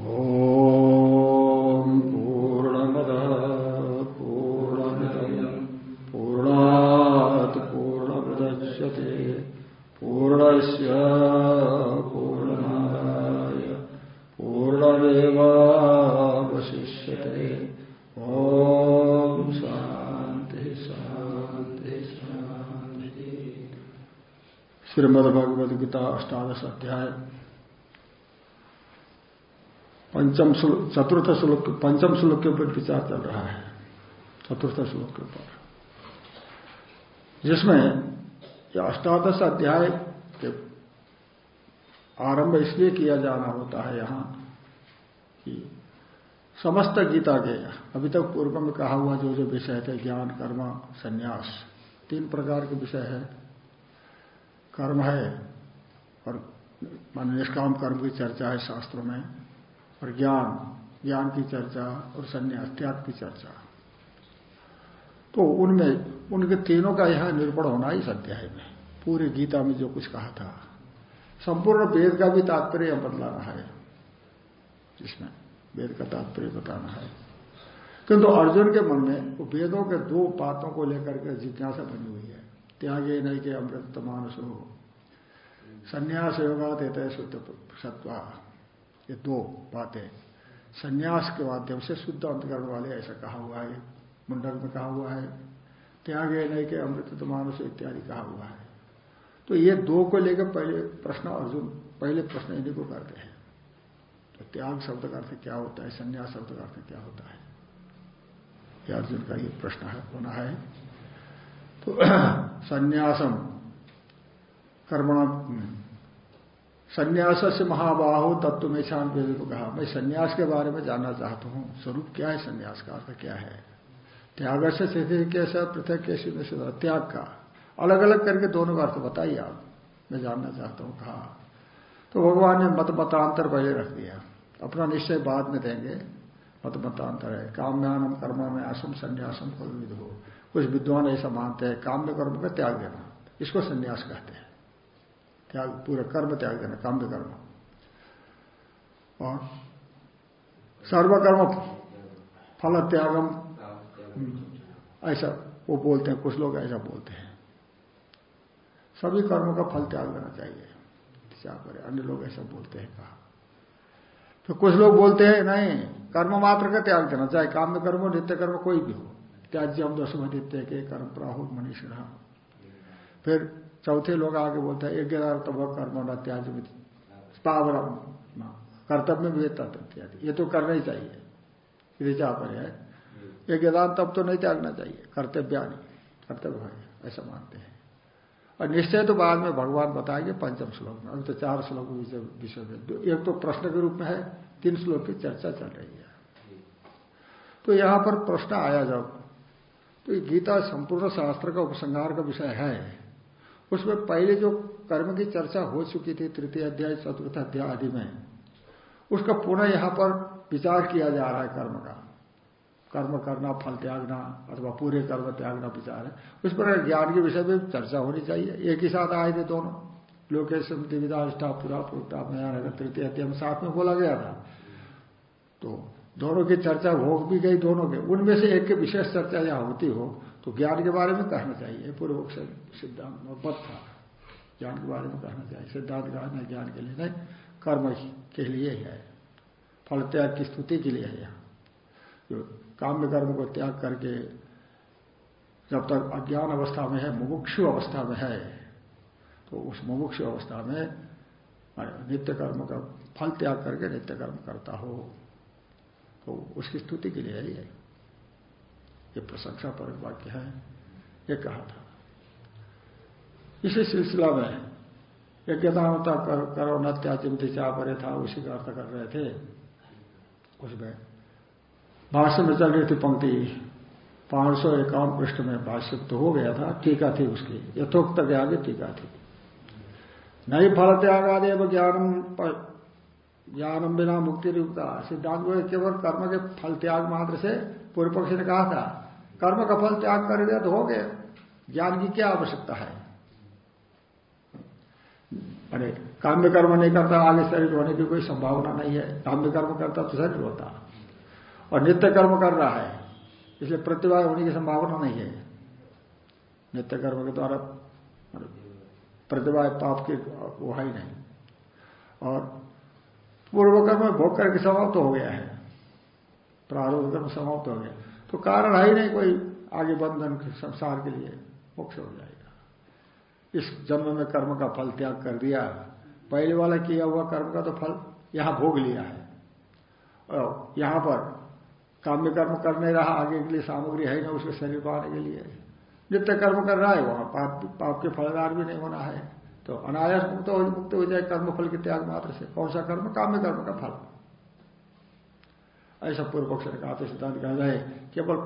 ॐ पूर्णमद पूर्णमिदम् पूर्णात् पूर्णमुदच्यते। पूर्णस्य पूर्णमादाय। पूर्णमेवावशिष्यते। ॐ अष्टादश अध्याय। पंचम श्लोक, चतुर्थ श्लोक, पंचम श्लोक के ऊपर विचार चल रहा है। चतुर्थ श्लोक के ऊपर। जिसमें अष्टादश अध्याय के आरंभ इसलिए किया जाना होता है यहाँ कि समस्त गीता के, अभी तक पूर्व में कहा हुआ जो जो विषय थे, ज्ञान, कर्म, संन्यास, तीन प्रकार के विषय है। कर्म है और मान निष्काम कर्म की चर्चा है शास्त्रों में। और ज्ञान ज्ञान की चर्चा और संन्यास, त्याग की चर्चा। तो उनमें, उनके तीनों का यह निरूपण होना ही अध्याय में पूरी गीता में जो कुछ कहा था, संपूर्ण वेद का भी तात्पर्य बदलाना है। जिसमें वेद का तात्पर्य बताना है। किंतु अर्जुन के मन में वो वेदों के दो बातों को लेकर के जिज्ञासा बनी हुई है। त्यागे नहीं के अमृत मानस हो संन्यास योगा देते सत्वा। ये दो बातें। संन्यास के माध्यम से शुद्ध अंतकरण वाले, ऐसा कहा हुआ है। मुंडक में कहा हुआ है। त्यागे नहीं के अमृत मानस इत्यादि कहा हुआ है। तो ये दो को लेकर पहले प्रश्न, अर्जुन पहले प्रश्न इन्हीं को करते हैं। तो त्याग शब्द का अर्थ क्या होता है? संन्यास शब्द का अर्थ क्या होता है? यह अर्जुन का ये प्रश्न है, होना है। तो संन्यासम कर्मण संन्यास से महाबाहु तत्व में शांत को कहा, मैं संन्यास के बारे में जानना चाहता हूँ। स्वरूप क्या है संन्यास का? अर्थ क्या है? त्याग से स्थिति कैसा, पृथक कैसे, में से त्याग का। अलग अलग करके दोनों का अर्थ बताइए आप। मैं जानना चाहता हूँ, कहा। तो भगवान ने मत मतांतर पहले रख दिया। अपना निश्चय बाद में देंगे। मत मतांतर है। काम्यानम कर्म में असम संन्यासम हो कुछ विद्वान ऐसा मानते हैं, काम्य कर्म का त्याग देना। इसको संन्यास कहते हैं। त्याग, पूरा कर्म त्याग देना काम्य कर्म। और सर्वकर्म फल त्यागम, ऐसा वो बोलते हैं, कुछ लोग ऐसा बोलते हैं। सभी कर्मों का फल त्याग देना चाहिए। क्या करें? अन्य लोग ऐसा बोलते हैं, कहा। तो कुछ लोग बोलते हैं, नहीं, कर्म मात्र का त्याग देना, चाहे काम कर्म हो, नित्य कर्म कोई भी हो। त्याज्य हम दस नित्य के कर्म प्राहुल मनीष फिर चौथे लोग आगे बोलते हैं यज्ञ तब कर्म न त्याज पावर कर्तव्य में तत्व इत्यादि ये तो करना ही चाहिए। ऋचा पर है। यज्ञ दान तब तो नहीं त्यागना चाहिए। कर्तव्य नहीं। कर्तव्य है। ऐसा मानते हैं। और निश्चय तो बाद में भगवान बताएँगे पंचम श्लोक में। अभी तो चार श्लोक विषय में। एक तो प्रश्न के रूप में है। तीन श्लोक की चर्चा चल रही है। तो यहाँ पर प्रश्न आया जब। तो गीता संपूर्ण शास्त्र का उपसंहार का विषय है। उसमें पहले जो कर्म की चर्चा हो चुकी थी, तृतीय अध्याय, चतुर्थ अध्याय आदि में, उसका पुनः यहाँ पर विचार किया जा रहा है कर्म का। कर्म करना, फल त्यागना, अथवा पूरे कर्म त्यागना विचार है। उस पर ज्ञान के विषय में चर्चा होनी चाहिए। एक ही साथ आए थे दोनों। लोकेश दिविदा निष्ठा पूरा, पूर्ता मैं तृतीय अध्याय साथ में बोला गया था। तो दोनों की चर्चा हो भी गई दोनों के। उनमें से एक की विशेष चर्चा यहाँ होती हो तो ज्ञान के बारे में कहना चाहिए। पूर्व सिद्धांत मत था। ज्ञान के बारे में कहना चाहिए। सिद्धांत कहना ज्ञान के लिए नहीं, कर्म के लिए है। फल त्याग की स्तुति के लिए है यहाँ। जो काम्य कर्म को त्याग करके जब तक अज्ञान अवस्था में है, मुमुक्षु अवस्था में है तो उस मुमुक्षु अवस्था में नित्य कर्म का फल त्याग करके नित्य कर्म करता हो। तो उसकी स्तुति के लिए ही ये ये प्रशंसा पर वाक्य है, ये कहा था। इसी सिलसिला में यज्ञतावता करो न त्याचिमति चाह परे था, उसी का अर्थ कर रहे थे। उसमें भाष्य में चल रही थी पंक्ति पाँच सौ इक्यावन पृष्ठ में भाष्य तो हो गया था, टीका थी उसकी, यथोक्त के टीका थी। नहीं फल त्यागादेव ज्ञानम ज्ञानम बिना मुक्ति रुकता सिद्धांत में केवल कर्म के फल त्याग मात्र से पूर्व पक्ष ने कहा था। कर्म का फल त्याग कर दिया तो हो गया। ज्ञान की क्या आवश्यकता है? अरे, काम्य कर्म नहीं करता, आगे शरीर होने की कोई संभावना नहीं है। काम्य कर्म करता तो शरीर होता। और नित्य कर्म कर रहा है, इसलिए प्रतिभा होने की संभावना नहीं है। नित्य कर्म के द्वारा प्रतिभा, पाप की, वो ही नहीं। और पूर्व कर्म भोग करके समाप्त हो गया है। प्रारंभ कर्म समाप्त हो गया तो कारण है ही नहीं कोई आगे बंधन संसार के लिए मोक्ष हो जाएगा। इस जन्म में कर्म का फल त्याग कर दिया। पहले वाला किया हुआ कर्म का तो फल यहाँ भोग लिया है। और यहाँ पर काम्य कर्म कर नहीं रहा, आगे के लिए सामग्री है ना उसके शरीर पाने के लिए। नित्य कर्म कर रहा है, वहाँ पाप पाप के फलदार भी नहीं होना है। तो अनायास मुक्त हो मुक्त हो जाए कर्म फल के त्याग मात्र से। कौन सा कर्म? काम्य कर्म का फल। ऐसा पूर्व पक्ष ने कहा तो सिद्धांत कहा जाए केवल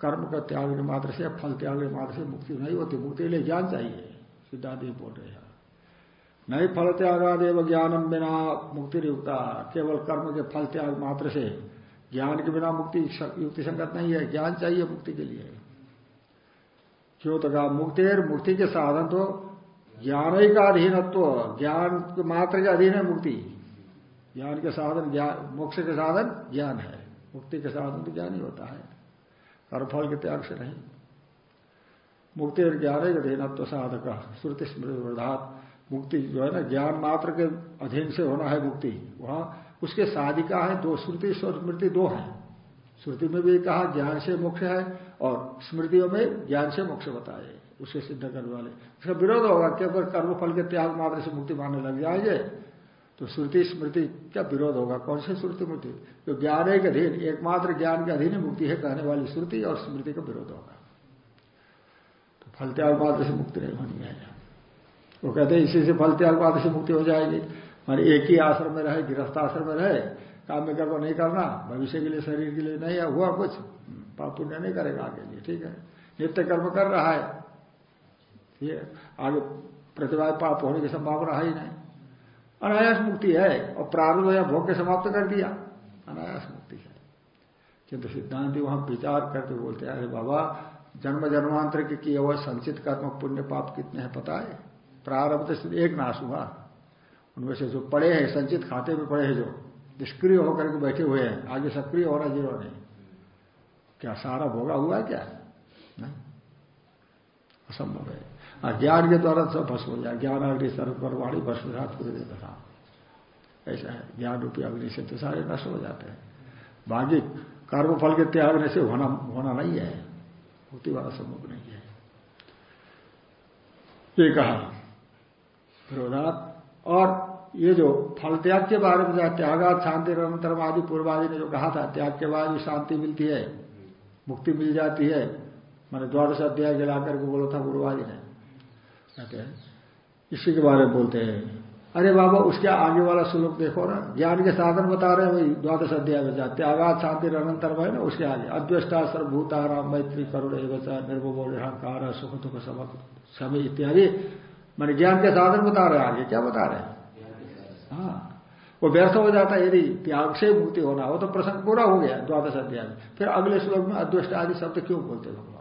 कर्म का त्याग मात्र से, फल त्याग मात्र से मुक्ति नहीं होती। मुक्ति के लिए ज्ञान चाहिए, सिद्धांत ही बोल रहे हैं। नहीं फल त्यागादेव ज्ञानम बिना मुक्ति युक्ता केवल कर्म के फल त्याग मात्र से, ज्ञान के बिना मुक्ति युक्ति संगत नहीं है। ज्ञान चाहिए मुक्ति के लिए। क्यों? तो कहा मुक्ति मुक्ति के साधन तो ज्ञान ही का अधीनत्व ज्ञान मात्र के अधीन है मुक्ति। ज्ञान के साधन मोक्ष के साधन ज्ञान है। मुक्ति के साधन तो ज्ञान ही होता है। कर्मफल के त्याग से नहीं। मुक्ति और ज्ञान ही अधीनत्व साधक, श्रुति स्मृति वृद्धात। मुक्ति जो है ना, ज्ञान मात्र के अधीन से होना है मुक्ति। वहाँ उसके साधिका है, दो श्रुति स्मृति दो है। श्रुति में भी कहा, ज्ञान से मोक्ष है और स्मृतियों में ज्ञान से मोक्ष बताए उसे सिद्ध करने वाले। इसका विरोध होगा कि अगर कर्मफल के त्याग मात्र से मुक्ति मानने लग जाएँगे? तो श्रुति स्मृति का विरोध होगा। कौन सी श्रुति मुक्ति? तो ज्ञान एक अधीन, एकमात्र ज्ञान के अधीन मुक्ति है कहने वाली श्रुति और स्मृति का विरोध होगा। तो फल त्याग मात्र से मुक्ति नहीं होनी है। वो कहते हैं, इसी से फल त्याग मात्र से मुक्ति हो जाएगी। मान एक ही आश्रम में रहे, गृहस्थ आश्रम में रहे, काम में कर्म नहीं करना, भविष्य के लिए, शरीर के लिए नहीं हुआ कुछ। पाप पुण्य नहीं करेगा आगे। लिए ठीक है। नित्य कर्म कर रहा है। ये आगे प्रतिभा पाप होने की संभावना है ही नहीं। अनायास मुक्ति है, और प्रारूप या भोग के समाप्त कर दिया। अनायास मुक्ति है। किंतु सिद्धांति वहाँ विचार करके बोलते हैं, अरे बाबा जन्म जन्मांतर के किए हुए संचित कर्म पुण्य पाप कितने हैं पता है? प्रारंभ तो एक नाश हुआ। उनमें से जो पड़े हैं, संचित खाते में पड़े हैं जो, निष्क्रिय होकर के बैठे हुए हैं, आगे सक्रिय हो रहा ज़ीरो नहीं। क्या सारा भोगा हुआ क्या? असंभव है। ज्ञान के द्वारा सब भस्म हो जाए। ज्ञान, अग्नि सर्व परवाणी भस्मसात पूरे था ऐसा है। ज्ञान रूपी अग्नि से तो सारे नष्ट हो जाते हैं। बाकी कर्म फल के त्यागने से होना होना नहीं है। मुक्ति वाला संभव नहीं है। ये कहा। विरोधात। और ये जो फल त्याग के बारे में जहाँ त्यागात शांति, निरंतरम आदि ने जो कहा था, त्याग के बाद भी शांति मिलती है, मुक्ति मिल जाती है। मैंने द्वादश अध्याय जला करके बोला था पूर्वादि ने। कहते हैं। इसी के बारे में बोलते हैं। अरे बाबा, उसके आगे वाला श्लोक देखो ना। ज्ञान के साधन बता रहे हैं वही द्वादश अध्याय में जाते त्यागात शांति निरंतर है ना, उसके आगे। अद्वष्टा सर्वभूताराम मैत्री करुण एवं निर्भो अहंकार सुख दुख समय इत्यादि। मैंने ज्ञान के साधन बता रहे हैं आगे। क्या बता रहे हैं? हाँ। वो व्यर्थ हो जाता है, यदि त्याग से मुक्ति होना हो तो प्रसंग पूरा हो गया द्वादश अध्याय में। फिर अगले श्लोक में अद्वष्ट आदि शब्द क्यों बोलते भगवान?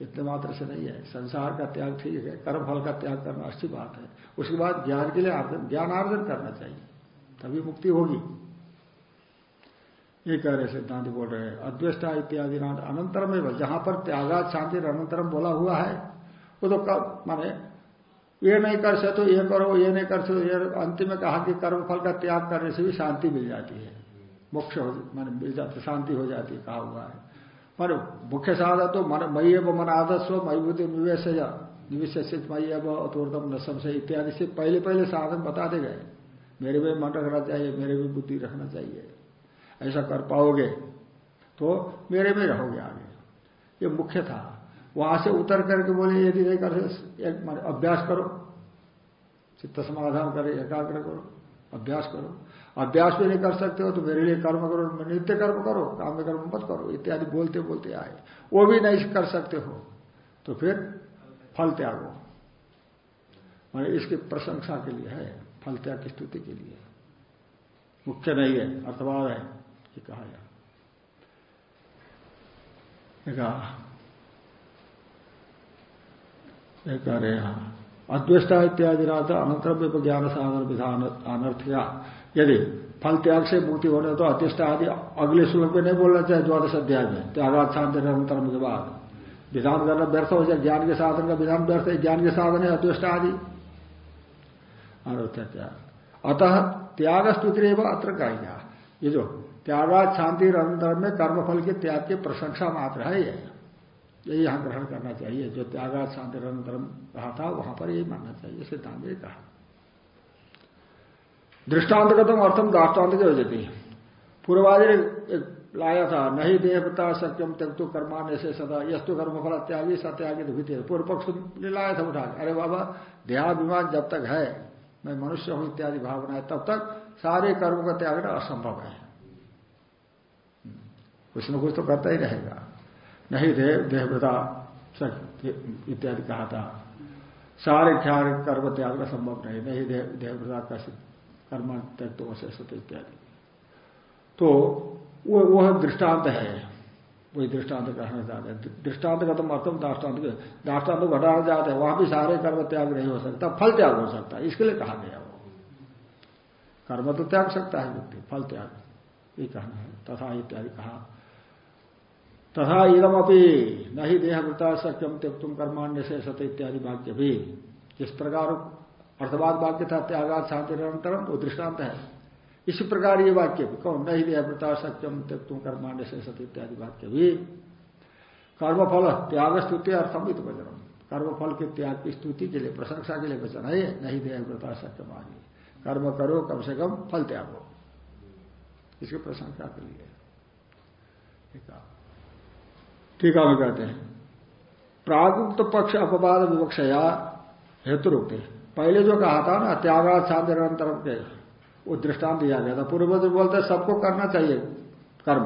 इतने मात्र से नहीं है। संसार का त्याग ठीक है, कर्म फल का त्याग करना अच्छी बात है। उसके बाद ज्ञान के लिए आर्जन, ज्ञान आर्जन करना चाहिए। तभी मुक्ति होगी। ये कह रहे सिद्धांत बोल रहे हैं, अद्वष्टा इत्यादि अनंतरम में जहाँ पर त्यागा, शांति, अनंतरम बोला हुआ है, वो तो कब, माने, ये नहीं कर सकते ये करो, ये नहीं कर सकते ये अंतिम में कहा कि कर्म फल का त्याग करने से भी शांति मिल जाती है। मोक्ष हो, मान, मिल जाती, शांति हो जाती है, कहा हुआ है। पर मुख्य साधन तो मन मई एव मन आदस्व मई बुद्धि निवेश निवेश मई एव अतोर्दम न संशय इत्यादि से पहले पहले साधन बताते गए। मेरे में मन रखना चाहिए, मेरे में बुद्धि रखना चाहिए। ऐसा कर पाओगे तो मेरे में रहोगे आगे। ये मुख्य था। वहाँ से उतर करके बोले, यदि नहीं कर, एक अभ्यास करो। चित्त समाधान करे, एकाग्र करो, अभ्यास करो। अभ्यास भी नहीं कर सकते हो तो मेरे लिए कर्म करो नित्य कर्म करो, काम कर्म मत करो, इत्यादि बोलते बोलते आए। वो भी नहीं कर सकते हो तो फिर फल त्यागो। मैंने इसकी प्रशंसा के लिए है, फल त्याग की स्तुति के लिए। मुख्य नहीं है, अर्थवाद है कि कहा कहा कह रहे यहाँ अद्वेष्टा इत्यादि रात अनंतर ज्ञान साधन विधान अनर्थ का यदि फल त्याग से मुक्ति होने तो अध्यष्ट आदि अगले श्लोक में नहीं बोलना चाहिए, द्वादश अध्याय में। त्यागात शांति निरंतर के बाद। विधान करना व्यर्थ हो जाए, ज्ञान के साधन का विधान व्यर्थ है, ज्ञान के साधन है अध्यष्ट आदि। अनर्थ क्या अतः त्याग स्तुति अत्र कहेगा ये जो त्यागात शांति निरंतर में कर्मफल के त्याग की प्रशंसा मात्र है, ये। यही यहाँ ग्रहण करना चाहिए। जो त्यागात शांति निरंतरम कहा था, वहाँ पर यही मानना चाहिए, सिद्धांत ने कहा। दृष्टांतगतम अर्थम दाष्टान्त के वजह पूर्वादि ने लाया था, नहीं देवता सत्यम त्यक तो कर्मान्य से सदा, यस्तु कर्म फल त्यागी सत्यागी तो पूर्व पक्ष ने लाया था उठा अरे बाबा, देहाभिमान जब तक है, मैं मनुष्य हूँ इत्यादि भावना है, तब तक सारे कर्मों का त्यागना असंभव है। कुछ न कुछ तो करता ही रहेगा। नहीं देव देहव्रता इत्यादि कहा था। सारे ख्याल कर्म त्याग संभव नहीं। नहीं देहव्रता का कर्म त्यक तो सत्य इत्यादि। तो वो वह दृष्टांत है। वही दृष्टांत कहना चाहते हैं। दृष्टांत का तो मतलब दाष्टान्त दाष्टान्त घटाना चाहते हैं। वहाँ भी सारे कर्म त्याग नहीं हो सकता, फल त्याग हो सकता है। इसके लिए कहा गया वो। कर्म तो त्याग सकता है व्यक्ति, फल त्याग। ये कहना है। तथा इत्यादि कहा। तथा इदम अपनी नहीं देहवृता सक्यम त्यक तुम कर्माण्य से सत्य इत्यादि वाक्य भी। जिस प्रकार अर्थवाद वाक्य था त्यागात शांति निरंतरम, वो दृष्टांत है। इसी प्रकार ये वाक्य भी, कौन? नहीं सक्यम त्यक तुम कर्माण्य से सत्य इत्यादि वाक्य भी। कर्मफल त्याग स्तुति अर्थम इत वचनम। कर्मफल के त्याग की स्तुति के लिए, प्रशंसा के लिए वचन है। नहीं देहव्रता सक्यम आगे कर्म करो, कम से कम फल त्यागो। इसकी प्रशंसा के लिए। टीका में कहते हैं। प्रागुक्त पक्ष अपवाद विवक्षया हेतु रुकते पहले जो कहा था ना त्यागा शांति निरंतर के, वो दृष्टांत दिया गया था। पूर्व बोलते सबको करना चाहिए कर्म।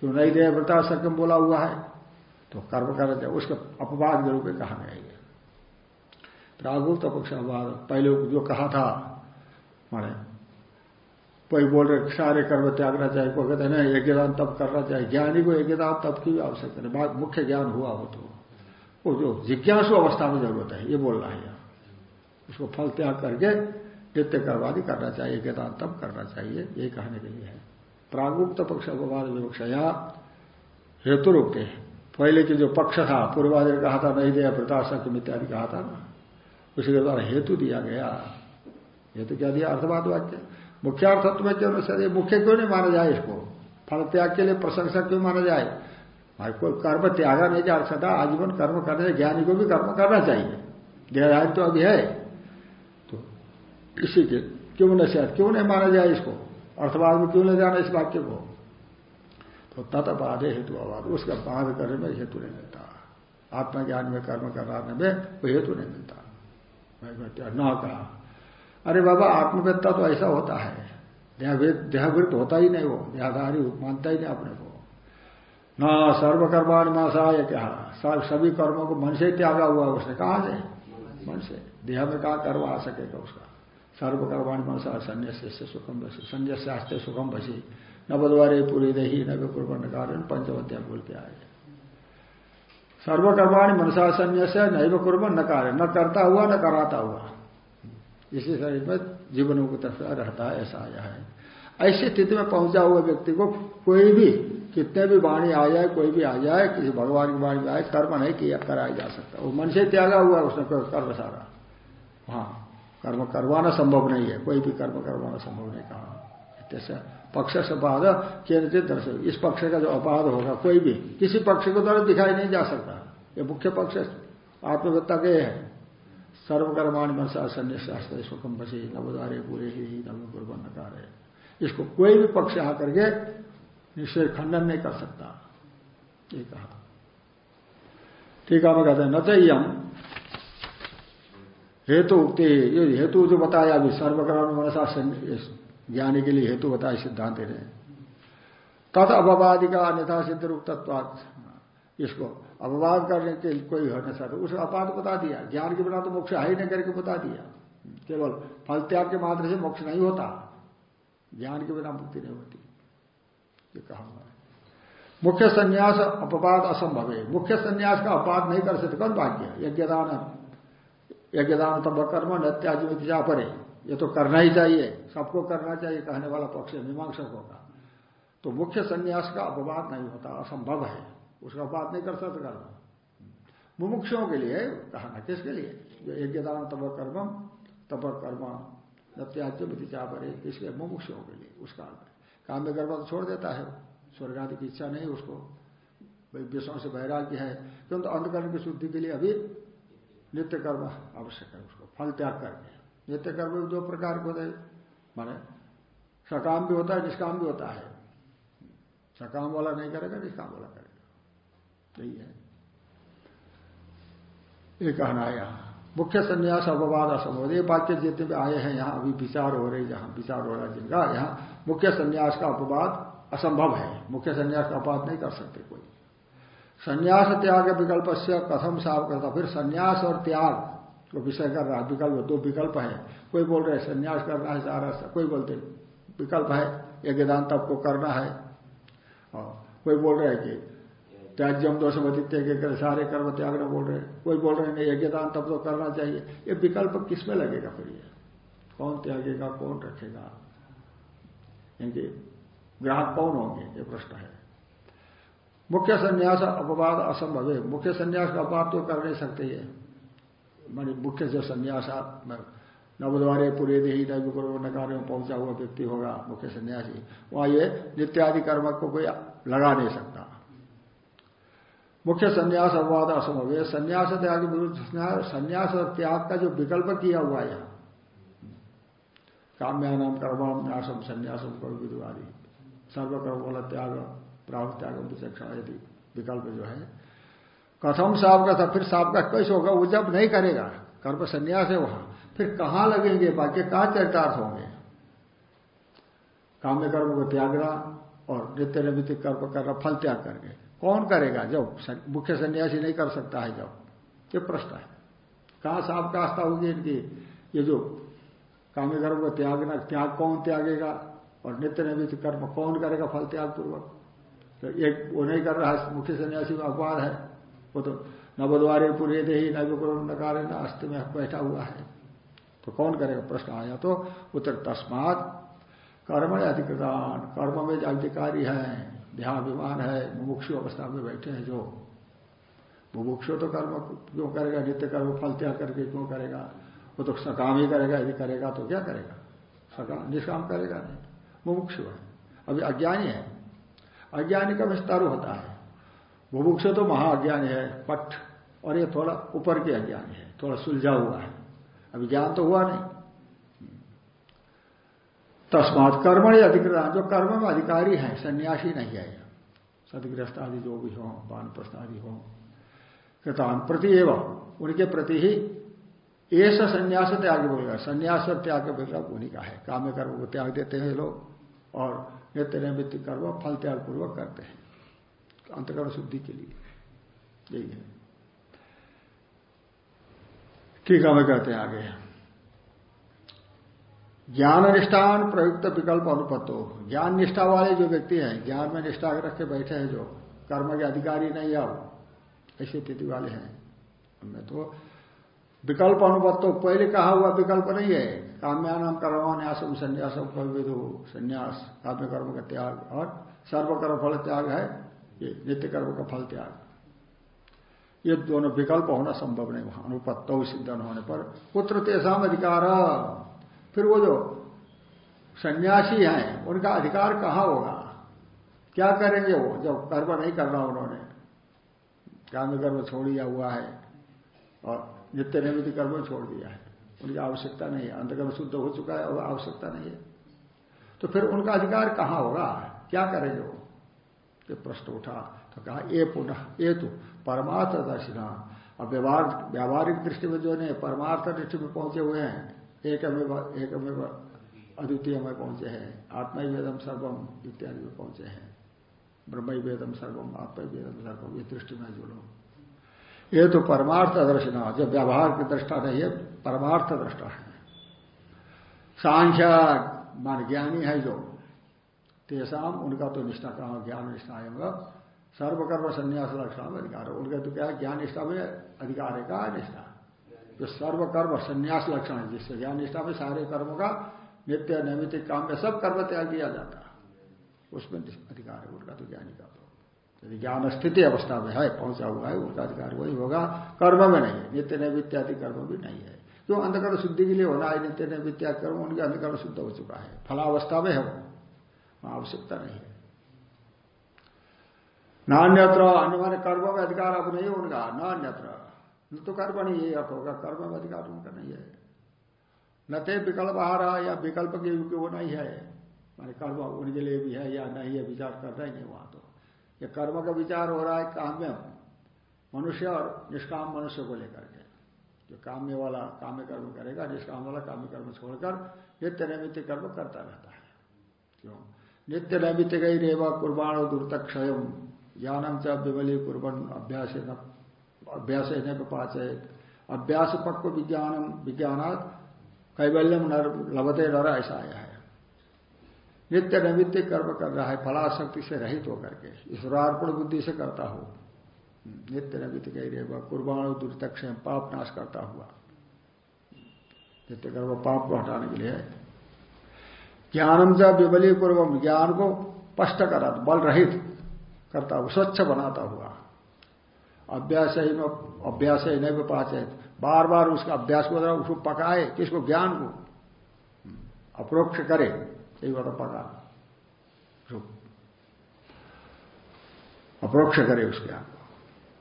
क्यों नहीं दे सक्यम बोला हुआ है तो कर्म करना चाहिए उसके अपवाद के रूप में कहा गया प्रागुक्त पक्ष अपवाद पहले जो कहा था, माने, कोई बोल रहे, सारे कर्म त्यागना चाहिए, कोई कहते हैं यज्ञदान तब करना चाहिए, ज्ञानी को यज्ञदान तब की भी आवश्यकता नहीं मुख्य ज्ञान हुआ हो तो। वो जो जिज्ञासु अवस्था में ज़रूरत है, ये बोल रहा है उसको फल त्याग करके नित्य कर्मादि करना चाहिए तब करना चाहिए, ये कहने के लिए है। प्रागुक्त पक्ष अपवाद विवक्षया हेतु रुकते पहले की जो पक्ष था, पूर्वादि ने कहा था, नहीं दिया, प्रताशक इत्यादि कहा था ना। उसी के द्वारा हेतु दिया गया। हेतु क्या दिया? अर्थवाद वाक्य। मुख्यार्थत्व के अनुसार ये मुख्य क्यों नहीं माना जाए इसको? फल त्याग के लिए प्रशंसा क्यों माना जाए? कोई कर्म त्यागा नहीं जा सकता। आजीवन कर्म करने ज्ञानी को भी कर्म करना चाहिए। देहधारी तो अभी है। तो इसी के क्यों नहीं क्यों नहीं माना जाए इसको? अर्थवाद में क्यों नहीं जाना इस वाक्य को? तो तत् बाधे हेतु अवाद उसका बाध करने में हेतु नहीं मिलता। आत्मज्ञान में कर्म कराने में कोई हेतु नहीं मिलता। न कहा। अरे बाबा आत्मवेदता तो ऐसा होता है। देहवृत होता ही नहीं वो। देहाधारी मानता ही नहीं अपने को। न सर्वकर्मान मासाय क्या सभी कर्मों को मन से त्यागा हुआ उसने। कहा से? मन से। देह में कहा कर्म आ सकेगा उसका? सर्वकर्माण मनसा संन्यास से सुखम बसी। संन्यास आस्ते सुखम बसी। न बदवारे पूरी दही, न कुर्बन कारण पंचवत्या बोल के आए। सर्वकर्माणी मनसा संन्यास नैव कुर्बन न कार्य न करता हुआ, न कराता हुआ। इसी शरीर में जीवन मुक्त रहता है, ऐसा आया है। ऐसी स्थिति में पहुँचा हुआ व्यक्ति को कोई भी, कितने भी वाणी आ जाए, कोई भी आ जाए, किसी भगवान की वाणी में आए, कर्म नहीं किया, कराया जा सकता। वो मन से त्यागा हुआ है उसने कर्म सारा। हाँ कर्म करवाना संभव नहीं है, कोई भी कर्म करवाना संभव नहीं, कहा। पक्ष से बाद केंद्रित दर्शन इस पक्ष का जो अपवाद होगा, कोई भी, किसी पक्ष को द्वारा दिखाई नहीं जा सकता। ये मुख्य पक्ष आत्मवत्ता के है। सर्वकर्माण मनसा शास्त्र सुखम बसे नवदारे, पूरे ही नव कुर्बन नकार है इसको कोई भी पक्ष आकर के निश्चय खंडन नहीं कर सकता। ये कहा। ठीक है कहते हैं, न चाहिए हम हेतु उक्ति, ये हेतु जो बताया अभी, सर्वकर्म मनसा ज्ञानी के लिए हेतु बताया सिद्धांत ने तद अपवादि का अन्यथा सिद्ध रूप तत्व इसको अपवाद करने के कोई हो नहीं सकता उसे अपाद बता दिया। ज्ञान के बिना तो मोक्ष है ही नहीं करके बता दिया। केवल फल त्याग के मात्र से मोक्ष नहीं होता। ज्ञान के बिना मुक्ति नहीं होती। ये कहा हुआ है। मुख्य संन्यास अपवाद असंभव। है मुख्य संन्यास का अपवाद नहीं कर सकते, कौन भाग्य यज्ञदान यज्ञ दान तब कर्म, न त्याज में जा परे। ये तो करना ही चाहिए। सबको करना चाहिए, कहने वाला पक्ष मीमांसक होगा। तो मुख्य संन्यास का अपवाद नहीं होता, असंभव है। उसका अपवाद नहीं कर सकते कर्म। मुमुक्षों के लिए कहना किसके लिए? जो यज्ञ दान तब कर्म तब कर्म न त्याज्य चाह परे किसके मुमुक्षों के लिए, उस काल में। काम में कर्म तो छोड़ देता है स्वर्ग आदि की इच्छा नहीं उसको। विषयों से वैराग्य है, किंतु अंधकरण की शुद्धि के लिए अभी नित्य कर्म आवश्यक है उसको, फल त्याग करके। नित्य कर्म भी दो प्रकार के होते हैं, माने सकाम भी होता है, निष्काम भी होता है। सकाम वाला नहीं करेगा, निष्काम वाला करेगा। यही है। ये कहना है यहाँ। मुख्य संन्यास, अपवाद असंभव ये वाक्य जितने भी आए हैं, यहाँ अभी विचार हो रहे जहाँ विचार हो रहा है जिनका, यहाँ मुख्य संन्यास का अपवाद असंभव है। मुख्य संन्यास का अपवाद नहीं कर सकते कोई। संन्यास त्याग विकल्प से कथम साफ़ करता। फिर संन्यास और त्याग को विषय कर रहा है। विकल्प, दो विकल्प है। कोई बोल रहे संन्यास करना है, सारा कोई बोलते विकल्प है, यज्ञदान तब को करना है। और कोई बोल रहे कि त्याज्यम दोष वदित्य कर, सारे कर्म त्याग न बोल रहे। हैं कोई बोल रहे, नहीं, यज्ञदान तब तो करना चाहिए। ये विकल्प किसमें लगेगा फिर ये? कौन त्यागेगा, कौन रखेगा? इनके ग्राहक कौन होंगे? ये प्रश्न है। मुख्य संन्यास अपवाद असंभव है। मुख्य संन्यास का अपवाद तो कर नहीं सकते ये। मानी मुख्य जो संन्यास नवद्वारे पूरे देही नकार में पहुँचा हुआ व्यक्ति होगा, मुख्य सन्यासी। वहाँ ये नित्यादि कर्म को कोई लगा नहीं सकता। मुख्य संन्यास अपवाद असंभव है संन्यास त्याग विरुद्ध संन्यास और त्याग का जो विकल्प किया हुआ है काम्यानाम कर्माम न्यासम संन्यासम करो विदुआदि सर्वकर्म वाला त्याग प्राप्त त्याग, विचक्षण यदि विकल्प जो है। कथम साहब का था, फिर साहब का कैसे होगा, वो जब नहीं करेगा, कर्म संन्यास है वहाँ। फिर कहाँ लगेंगे बाकी कहाँ चरितार्थ होंगे? काम्य कर्म को त्यागना और नित्य निमित्त कर्म करना, फल त्याग करके। कौन करेगा? जब मुख्य सन्यासी नहीं कर सकता है जब। ये प्रश्न है। कहाँ साफ़ का आस्था होगी इनकी? ये जो काम्य कर्म को त्यागना त्याग कौन त्यागेगा? और नित्य नैमित कर्म कौन करेगा फल त्याग पूर्वक तो एक वो नहीं कर रहा है, मुख्य सन्यासी में अपवाद है। वो तो नवद्वारे पूरे दे ही नवकुरम नकारे अस्त में बैठा हुआ है। तो कौन करेगा? प्रश्न आया तो उत्तर, तस्मात कर्म अधिकृतान। कर्म में जो अधिकारी है देहाभिमान है, मुमुक्षु अवस्था में बैठे हैं जो। मुमुक्षु तो कर्म क्यों करेगा? नित्य कर्म फल त्याग करके क्यों करेगा? वो तो सकाम ही करेगा, यदि करेगा तो क्या करेगा? सकाम, निष्काम करेगा नहीं। मुमुक्षु है। अभी अज्ञानी है। अज्ञानी का विस्तार होता है। मुमुक्षु तो महाअज्ञानी है, पट। और ये थोड़ा ऊपर के अज्ञानी है, थोड़ा सुलझा हुआ है। अभी ज्ञान तो हुआ नहीं। तस्मात कर्मणि अधिकृत। जो कर्म में अधिकारी है, सन्यासी नहीं है। सदग्रस्त आदि जो भी हो पान प्रश्न आदि हो, कृतान प्रति एवं, उनके प्रति ही ऐसा संन्यास त्याग बोलेगा। संन्यास त्याग विकल्प उन्हीं का है। काम्य कर्म को त्याग देते हैं लोग, और नित्य नैमित्त कर्म फल त्याग पूर्वक करते हैं। अंतकर्म शुद्धि के लिए। यही है। ठीक है कहते हैं आगे। ज्ञान निष्ठान प्रयुक्त विकल्प अनुपत्तो। ज्ञान निष्ठा वाले जो व्यक्ति हैं, ज्ञान में निष्ठा रख के बैठे हैं जो, कर्म के अधिकारी नहीं अब, ऐसी स्थिति वाले हैं। उनमें तो विकल्प अनुपत्तो, पहले कहा हुआ विकल्प नहीं है। काम्यानाम कर्म, न्यासम संन्यासम विदु संन्यास काम्य कर्म का त्याग, और सर्वकर्म फल त्याग है, ये नित्य कर्म का फल त्याग। ये दोनों विकल्प होना संभव नहीं अनुपत्तो सिद्ध होने पर। पुत्र तेसाम अधिकार। फिर वो जो सन्यासी हैं, उनका अधिकार कहाँ होगा? क्या करेंगे वो? जब कर्म नहीं करना उन्होंने। काम कर्म छोड़ दिया हुआ है और नित्य नैमित कर्म छोड़ दिया है। उनकी आवश्यकता नहीं है। अंतकर्म शुद्ध हो चुका है और आवश्यकता नहीं है। तो फिर उनका अधिकार कहाँ होगा? क्या करेंगे वो? ये प्रश्न उठा तो कहा ये पुनः ये तो परमार्थ दर्शना। अब व्यवहार, व्यावहारिक दृष्टि में जो नहीं, परमार्थ दृष्टि में पहुँचे हुए हैं एकमेव एकमेव अद्वितीय में पहुँचे हैं। आत्मा वेदम सर्वम इत्यादि में पहुँचे हैं। ब्रह्म वेदम सर्वम आत्मा वेदम सर्वम, ये दृष्टि में जुड़ो। ये तो परमार्थ दर्शना, जो व्यवहार की दृष्टा नहीं है, परमार्थ दृष्टा है। सांख्या मान ज्ञानी है जो, तेसाम, उनका तो निष्ठा कहा, ज्ञान निष्ठा आएगा सर्वकर्म संन्यास लक्षण में अधिकार। उनका तो क्या ज्ञान निष्ठा में अधिकार है। कहा निष्ठा? जो सर्वकर्म संन्यास लक्षण है, जिससे ज्ञान निष्ठा में सारे कर्मों का नित्य नैमितिक काम में सब कर्म त्याग दिया जाता है। उसमें अधिकार है, उनका तो ज्ञानी का तो। यदि ज्ञान स्थिति अवस्था में है, पहुँचा हुआ है, उनका अधिकार वही होगा। कर्म में नहीं है नित्य नैवित्यादि कर्म भी नहीं है। जो अंधकर्म शुद्धि के लिए होना है, नित्य नैवित्यादि कर्म, उनके अंधकरण शुद्ध हो चुका है। फलावस्था में है वो। आवश्यकता नहीं है। नान्यत्र अन्य कर्म में अधिकार अब नहीं उनका। नान्यत्र। न तो कर्म नहीं यही अर्थ होगा कर्म अधिकार उनका नहीं है। न ते विकल्प रहा या विकल्प के वो नहीं है। माने कर्म उनके लिए भी है या नहीं है, विचार कर रहे हैं वहाँ तो। ये कर्म का विचार हो रहा है काम में मनुष्य और निष्काम मनुष्य को लेकर के। जो काम्य वाला काम्य कर्म करेगा, निष्काम वाला काम्य कर्म छोड़कर नित्य नैमित्य कर्म करता रहता है। क्यों? नित्य नैमित्य गई रेवा कुर्बाण दुर्तक्षय ज्ञानम च विमली कुर्बन अभ्यास अभ्यास है पाच अभ्यास पक्व विज्ञानम, विज्ञानात कैवल्यम नर लभते नर, ऐसा आया है। नित्य नैमित्य कर्म कर रहा है, फलाशक्ति से रहित होकर के। ईश्वरार्पण बुद्धि से करता हो। नित्य नैमित्य कह रहे कुर्बाण दुर्तक्ष पाप नाश करता हुआ। नित्य कर्म पाप को हटाने के लिए। ज्ञानम जब विबली पूर्वम ज्ञान को स्पष्ट करा बल रहित करता हुआ, स्वच्छ बनाता हुआ। अभ्यास ही अभ्यास ही नहीं पाच है बार बार उसका अभ्यास को उसको पकाए किसको ज्ञान को। अप्रोक्ष करे, यही बात पका। अप्रोक्ष करे उस ज्ञान को।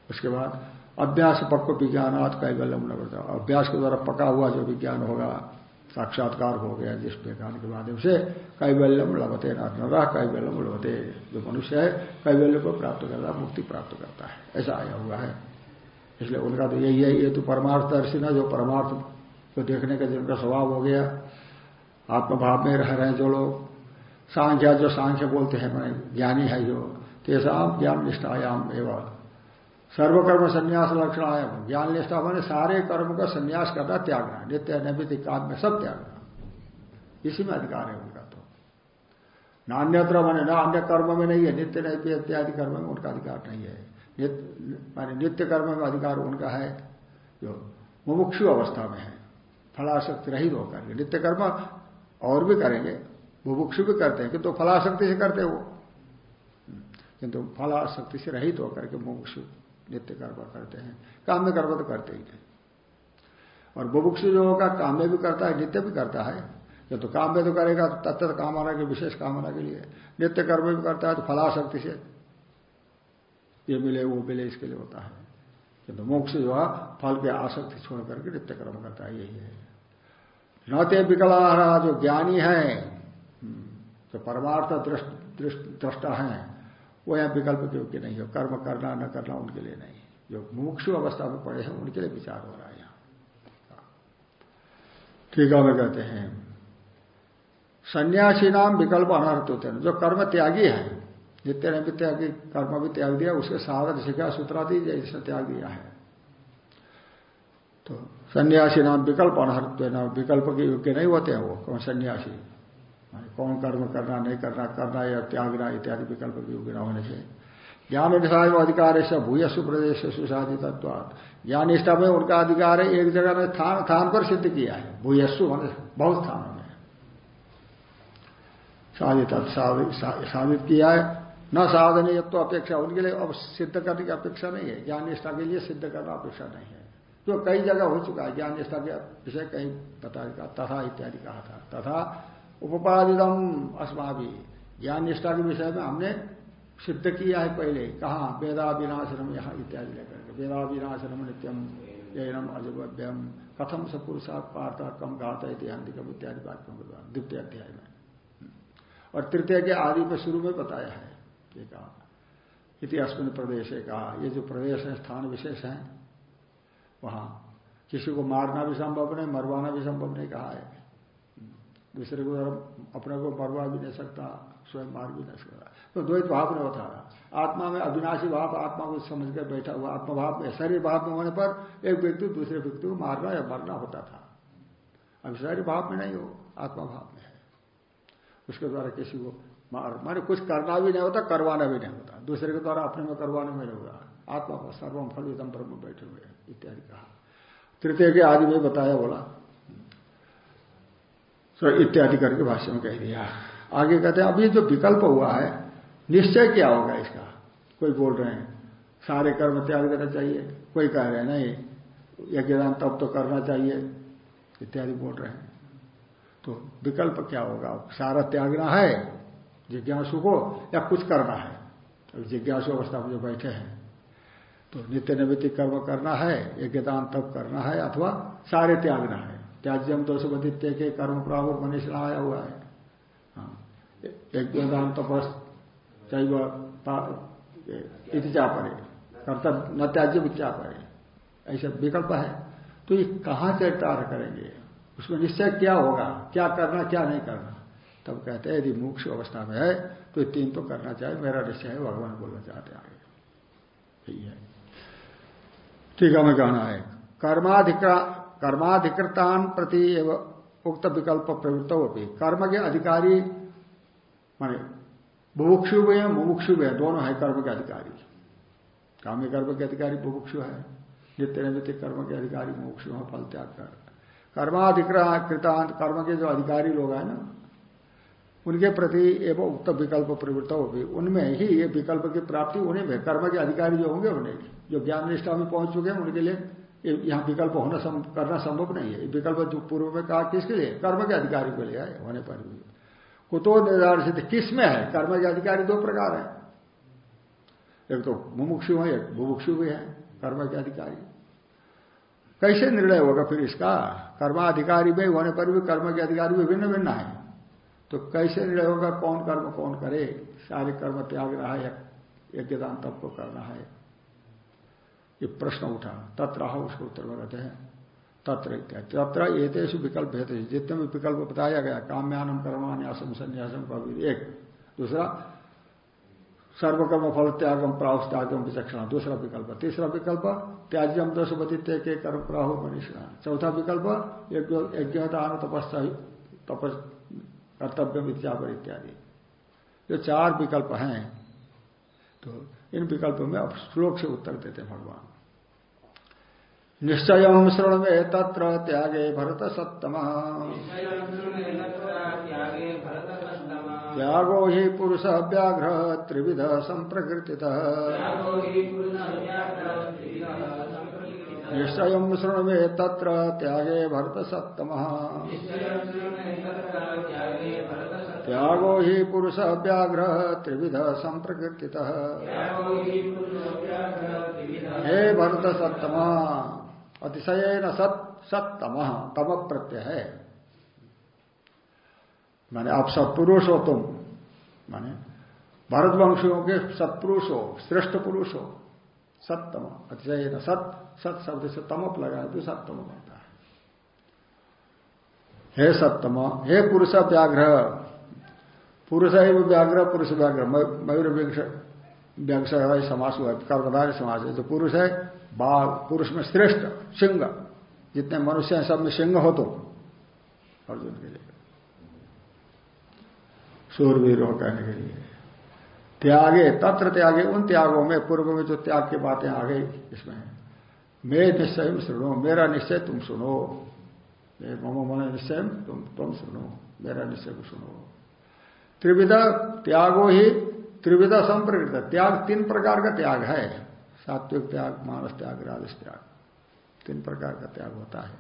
उसके बाद अभ्यास पक्व विज्ञानात कैवल्यम न अभ्यास के द्वारा पका हुआ जो विज्ञान होगा साक्षात्कार हो गया जिस विज्ञान के माध्यम से, कैवल्यम लभते नरा कैवल्यम लभते। जो मनुष्य है, कैवल्य को प्राप्त करता, मुक्ति प्राप्त करता है। ऐसा आया हुआ है। इसलिए उनका तो यही है, ये तो परमार्थ दर्शी ना, जो परमार्थ को देखने का जिनका स्वभाव हो गया। आत्मभाव में रह रहे हैं जो लोग। सांख्या, जो सांख्य बोलते हैं, मैं ज्ञानी है जो। तेसाम ज्ञान निष्ठायाम एवं सर्वकर्म संन्यास लक्षण आया ज्ञान निष्ठा मैंने सारे कर्म का संन्यास करना, त्यागना। नित्य नैमित काम में सब त्यागना। इसी में अधिकार है उनका तो। नान्यत्र मैंने, न अन्य कर्म में नहीं है, नित्य नैत्य इत्यादि कर्म में उनका अधिकार नहीं है। माने नित्य कर्म में अधिकार उनका है, जो मुमुक्षु अवस्था में है। फलाशक्ति रहित होकर नित्य कर्म और भी करेंगे बुभुक्षु भी करते हैं, किंतु तो फलाशक्ति से करते वो। किंतु फलाशक्ति से रहित होकर के मुमुक्षु नित्य कर्म करते हैं। काम्य कर्म तो करते ही नहीं। और बुभुक्षु जो होगा काम्य भी करता है, नित्य भी करता है। जब तो काम में तो करेगा तो तत्त कामना के, विशेष कामना के लिए। नित्य कर्म भी करता है तो फलाशक्ति से ये मिले, वो मिले, इसके लिए होता है। किंतु मोक्ष जो है, फल के आसक्ति छोड़ करके नित्य कर्म करता है, यही है। न ते विकला जो ज्ञानी है, जो परमार्थ दृष्टा है वो यहाँ विकल्प के योग्य नहीं हो। कर्म करना, न करना उनके लिए नहीं। जो मुमुक्षु अवस्था में पड़े हैं, उनके लिए विचार हो रहा है यहाँ। ठीक है कहते हैं। सन्यासी नाम विकल्प अनर्थ होते हैं जो कर्म त्यागी है, नित्य ने भी त्यागी, कर्म भी त्याग दिया, उसके साधन शिक्षा सूत्रा दी जैसे त्याग दिया है। तो सन्यासी नाम विकल्प अनहत्व विकल्प के योग्य नहीं होते हैं वो, कौन सन्यासी? कौन कर्म करना, नहीं करना करना या त्यागना, इत्यादि विकल्प के योग्य न होने से। ज्ञान निष्ठा में अधिकार है सब भूयसु प्रदेश से सुशादित ज्ञान निष्ठा में उनका अधिकार है, एक जगह ने स्थान स्थान पर सिद्ध किया है। भूयस्सु मान बहुत स्थानों में साधित साबित किया है। न साधनीय तो अपेक्षा, उनके लिए अब सिद्ध करने की अपेक्षा नहीं है। ज्ञान निष्ठा के लिए सिद्ध करना अपेक्षा नहीं है। जो कई जगह हो चुका है, ज्ञान निष्ठा के विषय कहीं बता तथा इत्यादि कहा था। तथा उपादिदम अस्माभि। ज्ञान निष्ठा के विषय में हमने सिद्ध किया है पहले, कहा? वेदा विनाशनम यहाँ इत्यादि लेकर वेदा विनाशनम नित्यम जैनम अजभ्यम कथम से पुरुषार्थ पार्थ कम घात इत्यादि वाक्यों के द्वारा, द्वितीय अध्याय में। और तृतीय के आदि में शुरू में बताया है, ये कहा। इतिहास प्रदेश कहा, ये जो प्रदेश है, स्थान विशेष है, वहाँ किसी को मारना भी संभव नहीं, मरवाना भी संभव नहीं कहा है। दूसरे को अपने को मरवा भी नहीं सकता, स्वयं मार भी नहीं सकता। तो द्वैत भाव ने बताया आत्मा में अविनाशी भाव आत्मा को समझ कर बैठा हुआ आत्मभाव में शरीर भाव में होने पर एक व्यक्ति दूसरे व्यक्ति को मारना या मरना होता था। अब शरीर भाव में नहीं हो, आत्मा भाव में है। उसके द्वारा किसी को मार मारे कुछ करना भी नहीं होता, करवाना भी नहीं होता। दूसरे के द्वारा अपने में करवाना भी नहीं होगा। आत्मा सर्वम फल ब्रह्म बैठे हुए इत्यादि कहा। तृतीय के आदि में बताया बोला इत्यादि करके भाष्य में कह दिया। आगे कहते हैं अभी जो विकल्प हुआ है, निश्चय क्या होगा इसका? कोई बोल रहे हैं, सारे कर्म त्याग देना चाहिए। कोई कह रहे हैं, नहीं, यज्ञदान तब तो करना चाहिए। इत्यादि बोल रहे हैं। तो विकल्प क्या होगा? सारा त्यागना है, जिज्ञासु को, या कुछ करना है? तो जिज्ञासु अवस्था में जो बैठे हैं तो नित्य नैमित्तिक कर्म करना है, यज्ञदान तब करना है, अथवा सारे त्यागना है। त्याज्यम दोष बदित्य के कर्म प्रावुर मनीष आया हुआ है। हाँ। यज्ञदान तपस चाहिए इतिचा पड़े कर्तव्य न त्याज्य विचा पड़े ऐसा विकल्प है। तो ये कहाँ चरितार्थ करेंगे? उसमें निश्चय क्या होगा? क्या करना, क्या नहीं करना? तब कहते हैं, यदि मोक्ष अवस्था में है तो ये तीन तो करना चाहिए। मेरा निश्चय है, भगवान बोलना चाहते आगे। यही है। ठीक है मैं कहना है। कर्माधिक्रा कर्माधिकृतान प्रति एवं उक्त विकल्प प्रवृत्त भी कर्म के अधिकारी, माने बुभुक्षु भी है मुमुक्षु भी है दोनों है कर्म के अधिकारी। काम्य कर्म के अधिकारी बुभुक्षु है, नित्य नैमित्तिक कर्म के अधिकारी मुमुक्षु फल त्याग कर। कर्माधिकृतांत कर्म के जो अधिकारी लोग हैं ना, उनके प्रति एवं उक्त विकल्प प्रवृत्त होगी उनमें ही ये विकल्प की प्राप्ति, उन्हें कर्म के अधिकारी जो होंगे, उन्हें जो ज्ञान निष्ठा में पहुँच चुके हैं, उनके लिए यहाँ विकल्प होना सम, करना संभव नहीं है। विकल्प जो पूर्व में कहा किसके लिए? कर्म के अधिकारी को लिए है होने पर भी। कुतो निर्धारित किसमें है? कर्म के अधिकारी दो प्रकार है। एक तो मुमुक्षु है एक बुभुक्षु भी है कर्म के अधिकारी। कैसे निर्णय होगा फिर इसका? कर्माधिकारी में होने पर भी कर्म के अधिकारी भी भिन्न भिन्न है। तो कैसे निर्णय होगा? कौन कर्म कौन करे? सारे कर्म त्याग रहा है यज्ञदान तब को करना है। ये प्रश्न उठा। तत्र उसको उत्तर में हैं। तत्र तत्र एतेषु विकल्प है। जितने भी विकल्प बताया गया काम्यानम कर्मान्यासम संन्यासम का एक। दूसरा, सर्वकर्म फल त्यागम प्राहुस त्यागम विचक्षणा। दूसरा विकल्प। तीसरा विकल्प त्याज्यम दशपति के कर्म प्राहु मनीषणा चौथा विकल्प यज्ञदान तपस्या, तपस् कर्तव्य मिथ्यापर इत्यादि। जो चार विकल्प हैं। तो इन विकल्पों में अब श्लोक से उत्तर देते हैं, भगवान। निश्चय श्रण में तत्र त्यागे भरत सत्तम त्यागो ही पुरुष व्याघ्र त्रिविध संप्रकृति निश्चय श्रण में तत्र त्यागे भरत सत्तम त्यागो ही पुरुष व्याघ्र त्रिविध संप्रकृति हे भरत सत्तम अतिशय न सत, सत्तम तम तम प्रत्यय है। माने आप सत्पुरुष हो तुम, माने भरतवंशियों के सत्पुरुष हो श्रेष्ठ पुरुष हो सत्तम अतिशय न सत सत शब्द से तमप लगा तो सत्तम बनता है। हे सत्तम, हे पुरुष व्याघ्र, पुरुष है वो व्याघ्र, पुरुष व्याघ्र, मयूर व्यवसाय समास हुआ कर्मधार समास है जो पुरुष है। बाघ पुरुष में श्रेष्ठ, सिंह। जितने मनुष्य हैं, सब में सिंह हो तो। अर्जुन के लिए। सूरवीर हो कहने के लिए। त्यागे, तत्र त्यागे, उन त्यागों में, पूर्व में जो त्याग की बातें आ गई, इसमें मैं निश्चय सुनो, मेरा निश्चय तुम सुनो। ममो मन निश्चय तुम तुम सुनो, मेरा निश्चय को सुनो। त्रिविधा त्यागो ही त्रिविधा संप्रकृत त्याग तीन प्रकार का त्याग है। सात्विक त्याग, मानस त्याग, राजस त्याग, तीन प्रकार का त्याग होता है।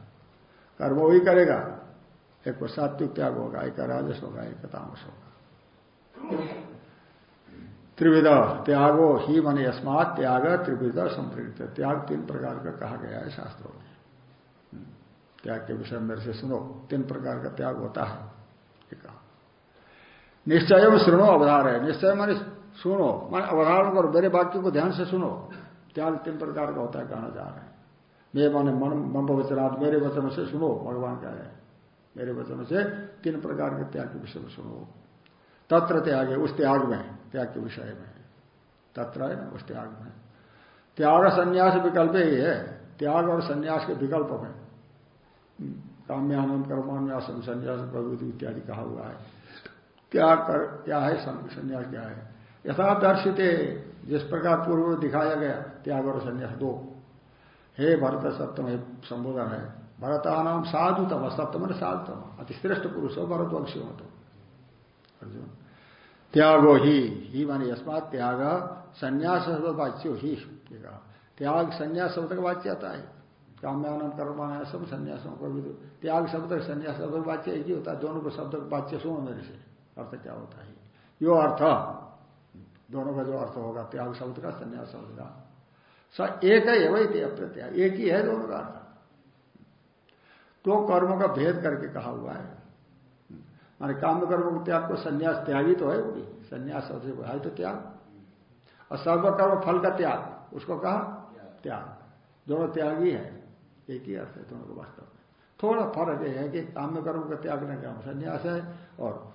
कर्म वही करेगा। एक को सात्विक त्याग होगा, एक राजस होगा, एक तामस होगा। त्रिविधा त्यागो ही मन अस्मात त्याग, त्रिविधा संप्रकृत त्याग तीन प्रकार का कहा गया है शास्त्रों में। त्याग के विषय मेरे से सुनो, तीन प्रकार का त्याग होता है। निश्चय सुनो अवधार है। निश्चय माने सुनो, माने अवधारण करो, मेरे वाक्य को ध्यान से सुनो। त्याग तीन प्रकार का होता है कहना जा रहे हैं। मैं माने मन मम वचनाथ मेरे वचन से सुनो, भगवान कह रहे हैं। मेरे वचन से तीन प्रकार के त्याग के विषय में सुनो। तत्र त्याग है, उस त्याग में, त्याग के विषय में। तत्र है ना उस त्याग में। त्याग संन्यास विकल्प ही है। त्याग और संन्यास के विकल्प में काम्यानंद कर्मान्यासम संन्यास, प्रवृत्ति इत्यादि कहा हुआ है। त्याग कर, क्या है संन्यास क्या है? यथादर्शित जिस प्रकार पूर्व दिखाया गया त्याग और संन्यास दो। हे भरत सप्तम, हे संबोधन है। भरता नाम साधु तम सप्तम साधु तम अति श्रेष्ठ पुरुष हो भरतवंशी हो तो। अर्जुन, त्यागो ही ही मानी अस्मात त्याग, संन्यास वाच्यो ही त्याग संन्यास शब्द का वाच्य आता है। काम्यान कर्माना सब संन्यासों को भी त्याग शब्द संन्यास शब्द वाच्य एक ही होता है। दोनों को शब्द वाच्य सुनो मेरे से। अर्थ क्या होता है? यो अर्थ दोनों का जो अर्थ होगा, त्याग शब्द का, संन्यास शब्द का। स एक है वही प्रत्याग एक ही है दोनों का अर्थ। तो कर्मों का भेद करके कहा हुआ है। माने काम कर्म को त्याग को संन्यास त्यागी तो है वो भी। संन्यास सबसे है तो त्याग। और सर्वकर्म फल का त्याग, उसको कहा? त्याग। दोनों त्यागी है। एक ही अर्थ है दोनों को वास्तव में। थोड़ा फ़र्क यह है कि काम कर्म का त्यागना क्या? संन्यास है और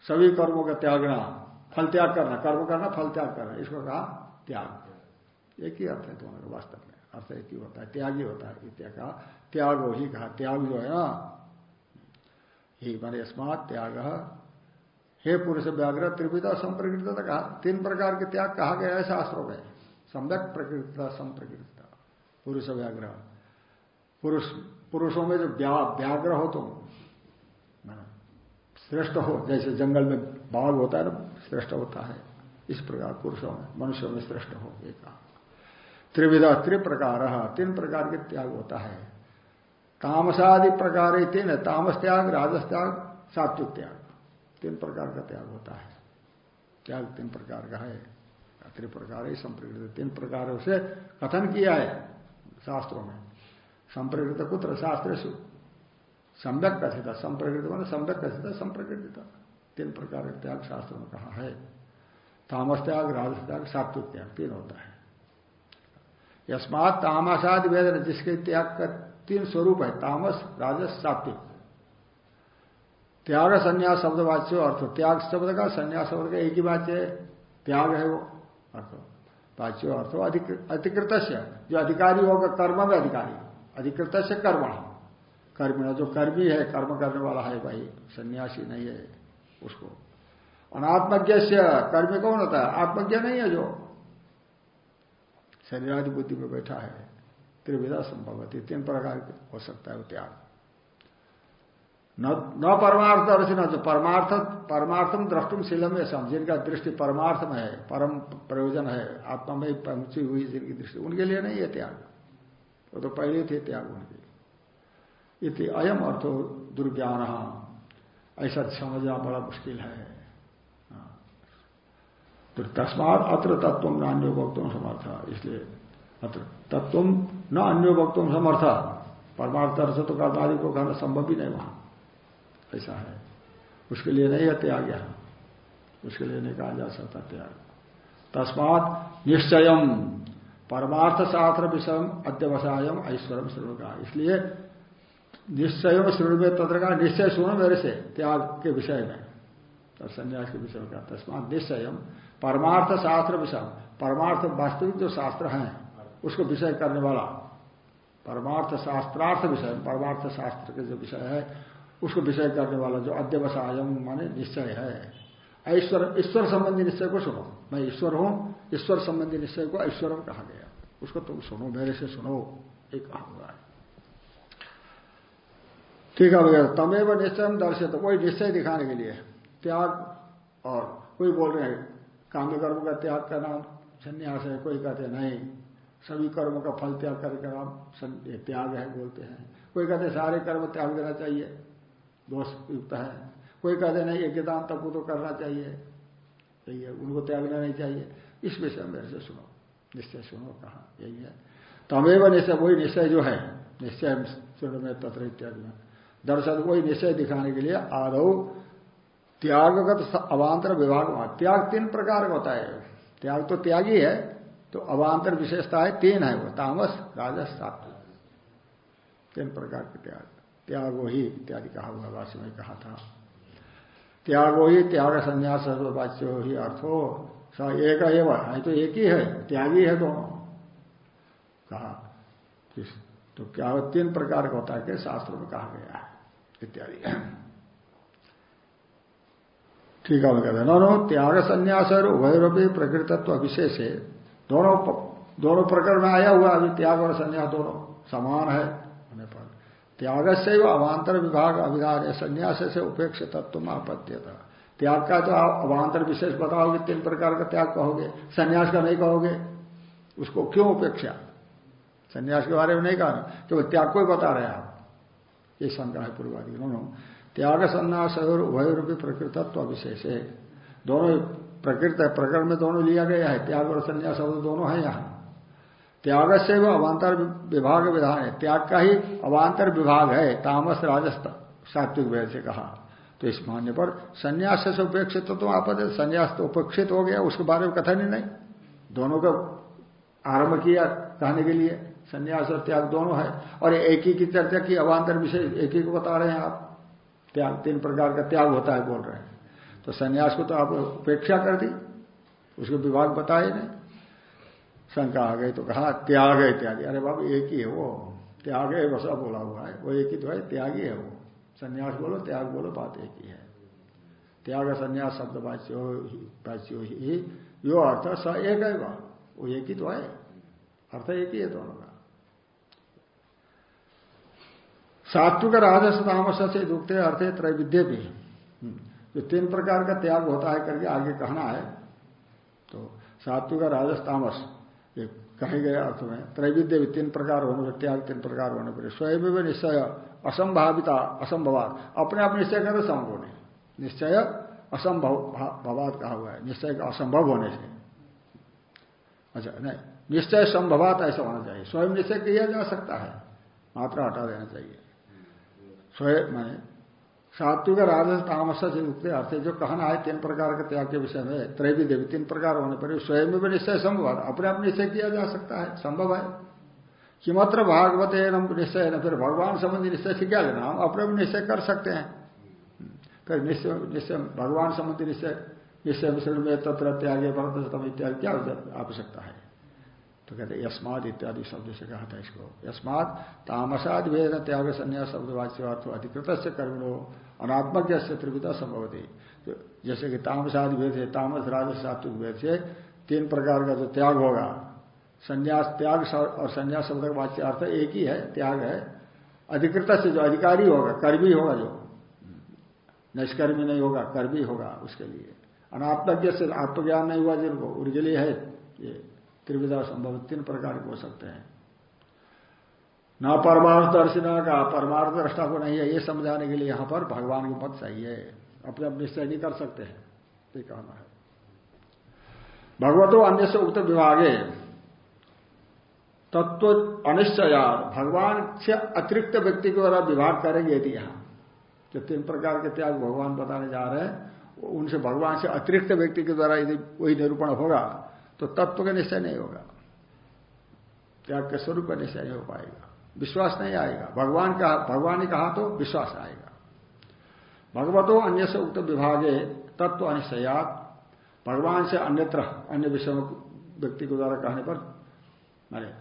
सभी कर्मों का त्यागना फल त्याग करना, कर्म करना, फल त्याग करना, इसको कहा त्याग। एक ही अर्थ है दोनों का, वास्तव में। अर्थ एक ही होता है, त्यागी होता है कहा, त्याग ही कहा, त्याग जो है ना, ही माने स्मात त्याग। हे पुरुष व्याग्र त्रिविधा संप्रकृतता कहा, तीन प्रकार के त्याग कहा गया है शास्त्रों में। सम्यक प्रकृतता संप्रकृतता पुरुष व्याग्र पुरुष, पुरुषों में जो व्याग्र हो तुम श्रेष्ठ हो, जैसे जंगल में बाघ होता है ना श्रेष्ठ होता है। इस प्रकार पुरुषों में, मनुष्यों में श्रेष्ठ हो एक। त्रिविधा त्रिप्रकार, तीन प्रकार के त्याग होता है। तामसादि प्रकार तीन तामस त्याग राजस त्याग सात्विक त्याग। तीन प्रकार का त्याग होता है। त्याग तीन प्रकार का है। त्रिप्रकार ही संप्रकृत तीन प्रकारों से कथन किया है शास्त्रों में। संप्रकृत कुत्र शास्त्र सम्यक कथित संप्रकृत मान सम्यक कथित संप्रकृत तीन प्रकार का त्याग शास्त्र में कहा है। तामस त्याग, राजस त्याग, सात्विक त्याग, तीन होता है। यस्मात तामसादि वेदन जिसके त्याग का तीन स्वरूप है, तामस, राजस, सात्विक। त्याग संन्यास शब्द वाच्य अर्थ, त्याग शब्द का संन्यास शब्द का एक ही वाच्य है, त्याग है वो, अर्थ। वाच्य अर्थ अधिकृत जो अधिकारी होगा, कर्म में अधिकारी। अधिकृत कर्म। कर्म, जो कर्मी है, कर्म करने वाला है भाई सन्यासी नहीं है। उसको। अनात्मज्ञ से कर्मी कौन होता है? आत्मज्ञ नहीं है जो। शरीरादि बुद्धि में बैठा है। त्रिविधा संभवती, तीन प्रकार हो सकता है वो त्याग। न परमार्थ दर्शन जो परमार्थ, परमार्थम द्रष्टुम शीलम में सम जिनका दृष्टि परमार्थ में है, परम प्रयोजन है आत्मा में पहुँची हुई जिनकी दृष्टि, उनके लिए नहीं है त्याग। वो तो पहले थे त्याग उनके इति अयम अर्थो दुर्ज्ञान। ऐसा समझना बड़ा मुश्किल है। हाँ। तो तस्मात अत्र तत्व नान्यो भक्तों समर्थ, इसलिए अत्र तत्व न अन्य भक्तों समर्थ। परमार्थ अर्थ तो कर्मादि को कहना संभव ही नहीं वहाँ। ऐसा है। उसके लिए नहीं है त्याग यहाँ। उसके लिए नहीं कहा जा सकता त्याग। तस्मात निश्चय परमार्थ शास्त्र विषय अध्यवसायम ऐश्वरम श्रेणु का इसलिए निश्चय श्रेणु में तंत्र का निश्चय सुनो मेरे से, त्याग के विषय में। तो संन्यास के विषय में का तस्मात निश्चय परमार्थ शास्त्र विषय। परमार्थ वास्तविक जो शास्त्र हैं, उसको विषय करने वाला। परमार्थ शास्त्रार्थ विषय, परमार्थ शास्त्र के जो विषय है, उसको विषय करने वाला जो अध्यवसायम माने निश्चय है। ऐश्वर, ईश्वर संबंधी निश्चय को सुनो। मैं ईश्वर हूँ, ईश्वर संबंधी निश्चय को ऐश्वरम कहा गया। उसको तुम सुनो, मेरे से सुनो एक कहा हुआ है। ठीक है भैया तमेव निश्चय तो कोई निश्चय दिखाने के लिए। त्याग और कोई बोल रहे हैं काम्य कर्म का त्याग का नाम संन्यास है, कोई कहते नहीं। सभी कर्मों का फल त्याग करके नाम त्याग है, बोलते हैं। कोई कहते सारे कर्म त्याग देना चाहिए, दोष युक्त है। कोई कहते नहीं यज्ञदान तब तो करना चाहिए। यही है, उनको त्यागना नहीं चाहिए। इस विषय मेरे से सुनो, निश्चय सुनो, कहा, यही है। तमेव निश्चय, वही निश्चय जो है, निश्चय सुनो में तत्र इत्यादि में दर्शन वही निश्चय दिखाने के लिए आदो त्यागगत अवान्तर विभाग त्याग तीन प्रकार का होता है। त्याग तो त्यागी है तो अवान्तर विशेषता है, तीन है वो, तामस, राजस, सात्विक। तीन प्रकार के त्याग। त्यागो ही इत्यादि कहा हुआ वाष्य में कहा था। त्यागो ही त्याग संन्यास ही अर्थो। स एक है तो एक ही है, त्यागी है दोनों कहा। तो क्या तीन प्रकार का होता है, कि शास्त्र में कहा गया है। इत्यादि। ठीक है कहते नो त्याग संन्यास और उभयरूपी प्रकृतत्व विशेष है दोनों दोनों प्रकरण में आया हुआ अभी त्याग और संन्यास दोनों समान है, होने पर। त्याग से वो अवान्तर विभाग अभिधान है संन्यास से उपेक्ष तत्व में आपत्ति था त्याग का तो आप अवान्तर विशेष बताओगे तीन प्रकार का त्याग कहोगे? संन्यास का नहीं कहोगे? उसको क्यों उपेक्षा? संन्यास के बारे में नहीं कहा तो त्याग को ही बता रहे हैं आप। ये शंका है पूर्वादि दोनों त्याग संन्यास और उभय रूपी प्रकृतत्व विशेष है। दोनों प्रकृत है प्रकरण में दोनों लिया गया है। त्याग और संन्यास दोनों है यहाँ। त्याग से वो अवान्तर विभाग विधान है। त्याग का ही अवान्तर विभाग है तामस राजस्थ सात्विक वेद से कहा। तो इस मान्य पर संन्यास से उपेक्षित तो, तो आपद संन्यास तो उपेक्षित हो गया उसके बारे में कथन ही नहीं। दोनों का आरंभ किया कहने के लिए। संन्यास और त्याग दोनों है। और एक ही की चर्चा की, अवान्तर विषय एक ही को बता रहे हैं आप। त्याग, तीन प्रकार का त्याग होता है बोल रहे हैं। तो संन्यास को तो आप उपेक्षा कर दी, उसको विभाग बताए नहीं। शंका आ गई तो कहा, त्याग है इत्यादि अरे बाबू, एक ही है वो। त्याग है वसा बोला हुआ है। वो एक ही तो है, त्यागी है वो। संन्यास बोलो, त्याग बोलो, बात एक ही है। त्याग संन्यास शब्द वाच्यो वाच्यो ही यो अर्थ स एक है वो एक ही तो है। अर्थ एक ही है दोनों का। सात्विक राजस तामस से दुखते अर्थ है त्रैविध्य भी हम्म। जो तीन प्रकार का त्याग होता है करके आगे कहना है तो सात्विक राजस तामस, ये कहे गए अर्थ में त्रैविद्य भी तीन प्रकार होने पर त्याग तीन प्रकार होने पर स्वयं भी निश्चय, असंभाविता, असंभवात। अपने आप निश्चय करे संभव नहीं। निश्चय, असंभव, भवात कहा हुआ है। निश्चय का असंभव होने से। अच्छा नहीं, निश्चय संभवात ऐसा होना चाहिए। स्वयं निश्चय किया जा सकता है। मात्रा हटा देना चाहिए। स्वयं मैंने सात्विक राजस तामस से युक्त अर्थ जो कहना है, तीन प्रकार के त्याग के विषय में, त्रैवी देवी, तीन प्रकार होने पर स्वयं में भी निश्चय संभव है। अपने आप निश्चय किया जा सकता है। संभव है। किमत्र भागवत निश्चय न, फिर भगवान संबंधी निश्चय से क्या लेना? हम अपने भी निश्चय कर सकते हैं। फिर निश्चय निश्चय, भगवान संबंधी निश्चय निश्चय में तत्र त्यागे भरत इत्यादि क्या आवश्यकता है? तो कहते यस्माद इत्यादि शब्द से कहा था इसको। यस्माद तामसाद वेद त्याग संन्यास शब्द वाच्य अधिकृत से कर्मिणो अनात्मक से त्रिविधा संभव थी तो जैसे कि तामसादि वेद है, तामस राज सात्विक वेद से तीन प्रकार का जो त्याग होगा, संन्यास त्याग और संन्यास शब्द का वाच्य अर्थ एक ही है, त्याग है। अधिकृत से जो अधिकारी होगा, कर्मी होगा जो, निष्कर्मी नहीं होगा, कर्मी होगा उसके लिए। अनात्मज्ञ से आत्मज्ञान नहीं हुआ जिनको लिए है ये। त्रिविधा संभव, तीन प्रकार के हो सकते हैं। न परमार्थ दर्शिना का, परमार्थ दृष्टा को नहीं है, ये समझाने के लिए यहाँ पर भगवान की मत चाहिए अपने अपने निश्चय नहीं कर सकते हैं, ये कहना है। भगवतो अन्य से उक्त विभागे, तत्व अनिश्चयात भगवान से अतिरिक्त व्यक्ति के द्वारा विभाग करेंगे यदि यहाँ। जो तीन प्रकार के त्याग भगवान बताने जा रहे हैं, उनसे भगवान से अतिरिक्त व्यक्ति के द्वारा यदि वही निरूपण होगा तो तत्व का निश्चय नहीं होगा। त्याग के स्वरूप का निश्चय नहीं हो पाएगा। विश्वास नहीं आएगा। भगवान का, भगवान ने कहा तो विश्वास आएगा। भगवतो अन्य से उक्त विभागे तत्व अनिश्चयात। भगवान से अन्यत्र, अन्य विषयों व्यक्ति के द्वारा कहने पर, माने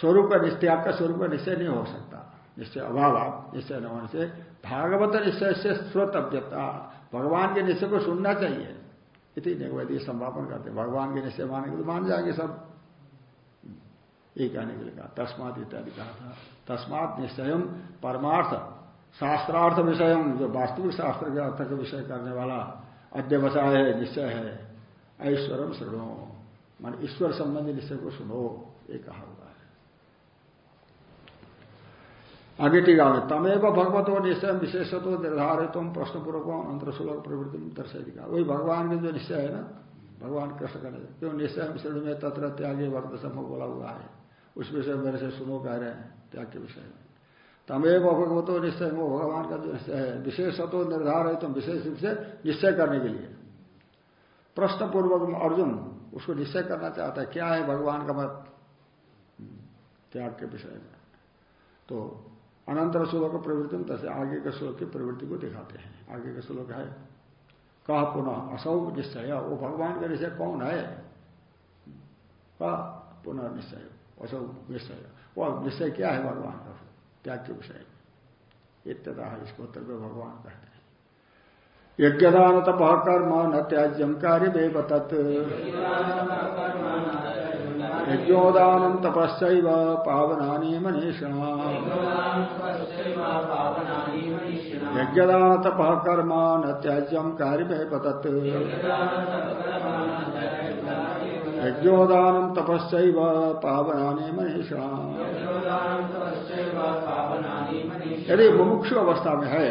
स्वरूप का त्याग का स्वरूप का निश्चय नहीं हो सकता। निश्चय अभाव आप निश्चय न होने से भागवत निश्चय से श्रोतव्यता भगवान के निश्चय को सुनना चाहिए। इतनी निगवैदी संभापन करते भगवान के निश्चय मानेंगे तो मान जाएँगे सब। ये कहने के लिए कहा, तस्मात इत्यादि कहा था। तस्मात निश्चय परमार्थ, शास्त्रार्थ विषय, जो वास्तविक शास्त्र के अर्थ का विषय करने वाला अध्यवसाय है, निश्चय है। ऐश्वरम सुनो मान ईश्वर संबंधी निश्चय को सुनो ये कहा हुआ है आगे टीका में तमेव भगवतो निश्चय विशेष तो निर्धारित तुम प्रश्न पूर्वक अंतर सुलभ प्रवृत्ति दर्शेगा वही भगवान के जो निश्चय है ना भगवान कृष्ण का क्यों निश्चय विषय में तत्र त्यागे वर्त समूह बोला हुआ है उस विषय मेरे से सुनो कह रहे हैं त्याग के विषय में। तमेव भगवतो निश्चय वो भगवान का जो निश्चय है विशेष तो निर्धार है विशेष रूप से निश्चय करने के लिए। प्रश्न पूर्वक अर्जुन उसको निश्चय करना चाहता है, क्या है भगवान का मत? त्याग के विषय में। तो अनंतर श्लोक प्रवृत्ति तसे आगे के श्लोक की प्रवृत्ति को दिखाते हैं। आगे का श्लोक है, कहा पुनः, असौ निश्चय वो भगवान का निश्चय कौन है? कहा पुनः निश्चय, असौ निश्चय। वो निश्चय क्या है भगवान का? त्याग के विषय इत्यता है, इसको उत्तर में भगवान कहते हैं। यज्ञदान तप कर्म न त्याज्यम कार्य तत्। तपस्व पावनानी मनीषिणा यज्ञदान तप कर्म न त्याज्यम कार्य में पतत यज्ञोदानम तपस्व पावनानी मनीषिणा यदि मुमुक्षु अवस्था में है,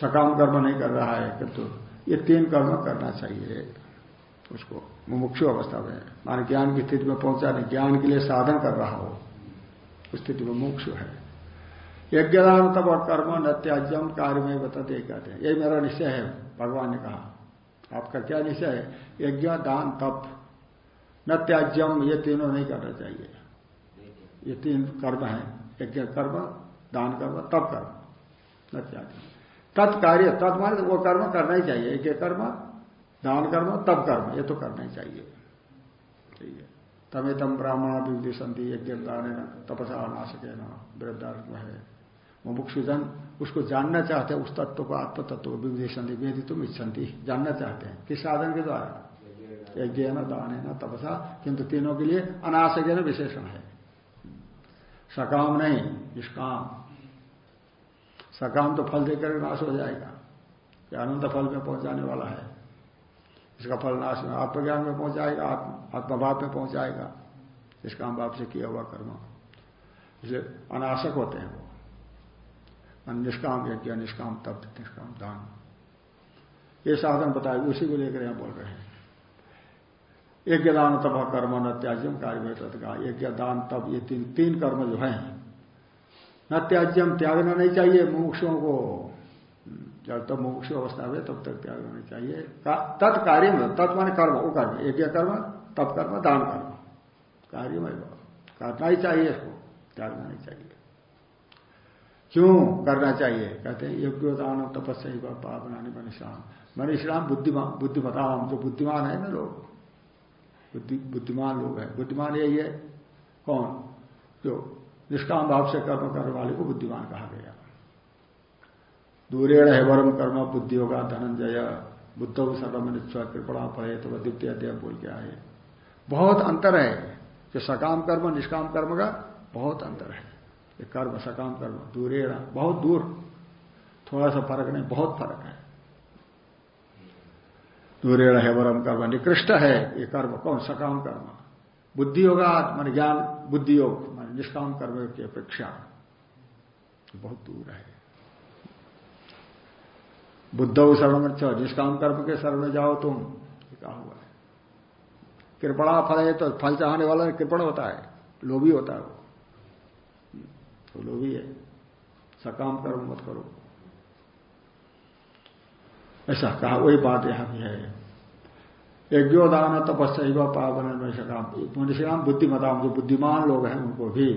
सकाम कर्म नहीं कर रहा है, किंतु ये तीन कर्म करना चाहिए उसको। मुमुक्षु अवस्था में मान ज्ञान की स्थिति में पहुँचा नहीं, ज्ञान के लिए साधन कर रहा हो, उस स्थिति में मुमुक्षु है। यज्ञदान तब और कर्म न त्याज्यम कार्य में बताते कहते हैं। यही मेरा निश्चय है, भगवान ने कहा। आपका क्या निश्चय है? यज्ञ दान तप न त्याज्यम ये तीनों नहीं करना चाहिए। ये तीन कर्म है, यज्ञ कर्म, दान कर्म, तप कर्म न तत्कार्य तत् माने वो कर्म करना ही चाहिए। यज्ञ कर्म दान कर्म तब कर्म, ये तो करना ही चाहिए। ठीक है। तमे तम ब्राह्मण संति यज्ञ दान तपसा नाशक न, वृद्धार्थ है। मुमुक्षुजन, उसको जानना चाहते हैं, उस तत्व को, आत्म तत्व को संधि, वेदी तुम इच्छन्ति, जानना चाहते हैं। किस साधन के द्वारा? यज्ञ न, दान है ना, तपसा, किंतु तीनों के लिए अनाशक विशेषण है। सकाम नहीं, निष्काम। सकाम तो फल देकर नाश हो जाएगा यह अनंत फल में पहुँचाने वाला है। इसका फल नाश में आत्मज्ञान में पहुंचाएगा आत्मभाव में पहुँच जाएगा पहुंचाएगा। निष्काम भाव से किया हुआ कर्म। इसलिए अनाशक होते हैं वो। निष्काम यज्ञ निष्काम तप, निष्काम दान। ये साधन बताए, उसी को लेकर यहाँ बोल रहे हैं। यज्ञ दान तप कर्म न त्याज्यम कार्य का यज्ञ दान तप, ये तीन तीन कर्म जो है, न त्याज्यम, त्यागना नहीं चाहिए मुमुक्षुओं को। जब तक मुमुक्षु अवस्था में तब तक त्यागना नहीं चाहिए। तत्कार्य में, तत् माने कर्म, वो कर्म यज्ञ कर्म तप कर्म, दान कर्म। कार्य में करना ही चाहिए इसको त्यागना नहीं चाहिए। क्यों करना चाहिए? कहते हैं, यज्ञोदान, तपस्या ही पाप बनाने मनीषाम मनीषराम बुद्धिमान बुद्धिमताम जो बुद्धिमान है ना लोग। बुद्धि, बुद्धिमान लोग हैं। बुद्धिमान यही है। कौन? जो निष्काम भाव से कर्म करने वाले को बुद्धिमान कहा गया दूरेण है वरम कर्म बुद्धि होगा धनंजय। बुद्ध सर्वमनिश्वर कृपणा पड़े तो द्वितीय अध्याय बोल के आए। बहुत अंतर है। जो सकाम कर्म, निष्काम कर्म का बहुत अंतर है। ये कर्म, सकाम कर्म, दूरेण, बहुत दूर। थोड़ा सा फ़र्क नहीं, बहुत फ़र्क है। दूरेण है वरम कर्म निकृष्ट है। ये कर्म कौन? सकाम कर्म। बुद्धि होगा मान ज्ञान, बुद्धि योग, मान निष्काम कर्म की अपेक्षा। बहुत दूर है। बुद्ध शरण निष्काम कर्म के शरण में जाओ तुम। कहा हुआ है। कृपणा फल है तो फल चाहने वाला कृपण होता है, लोभी होता है वो। तो लोभी है। सकाम कर्म मत करो। ऐसा कहा, वही बात यहाँ भी है। यज्ञोदान तपस्या पावन में सकाम। मनुष्यराम बुद्धिमताम जो बुद्धिमान लोग हैं उनको भी।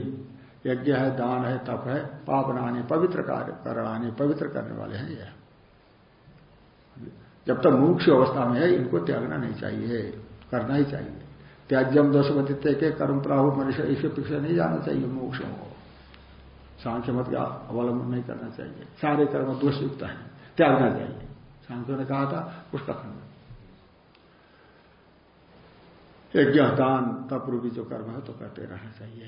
यज्ञ है, दान है, तप है पापनाने पवित्र कार्य, करणाने पवित्र करने वाले हैं यह जब तक मुख्य अवस्था में है, इनको त्यागना नहीं चाहिए, करना ही चाहिए। त्याज्यम दोषमतित्व के कर्म प्राहु मनुष्य इसके पीछे नहीं जाना चाहिए मोक्ष को। सांख्य मत का अवलंबन नहीं करना चाहिए। सारे कर्म दोषयुक्त है, त्यागना चाहिए। सांख्यों ने कहा था उस कथन में। यज्ञ, दान, तप रूपी जो कर्म है तो करते रहना चाहिए,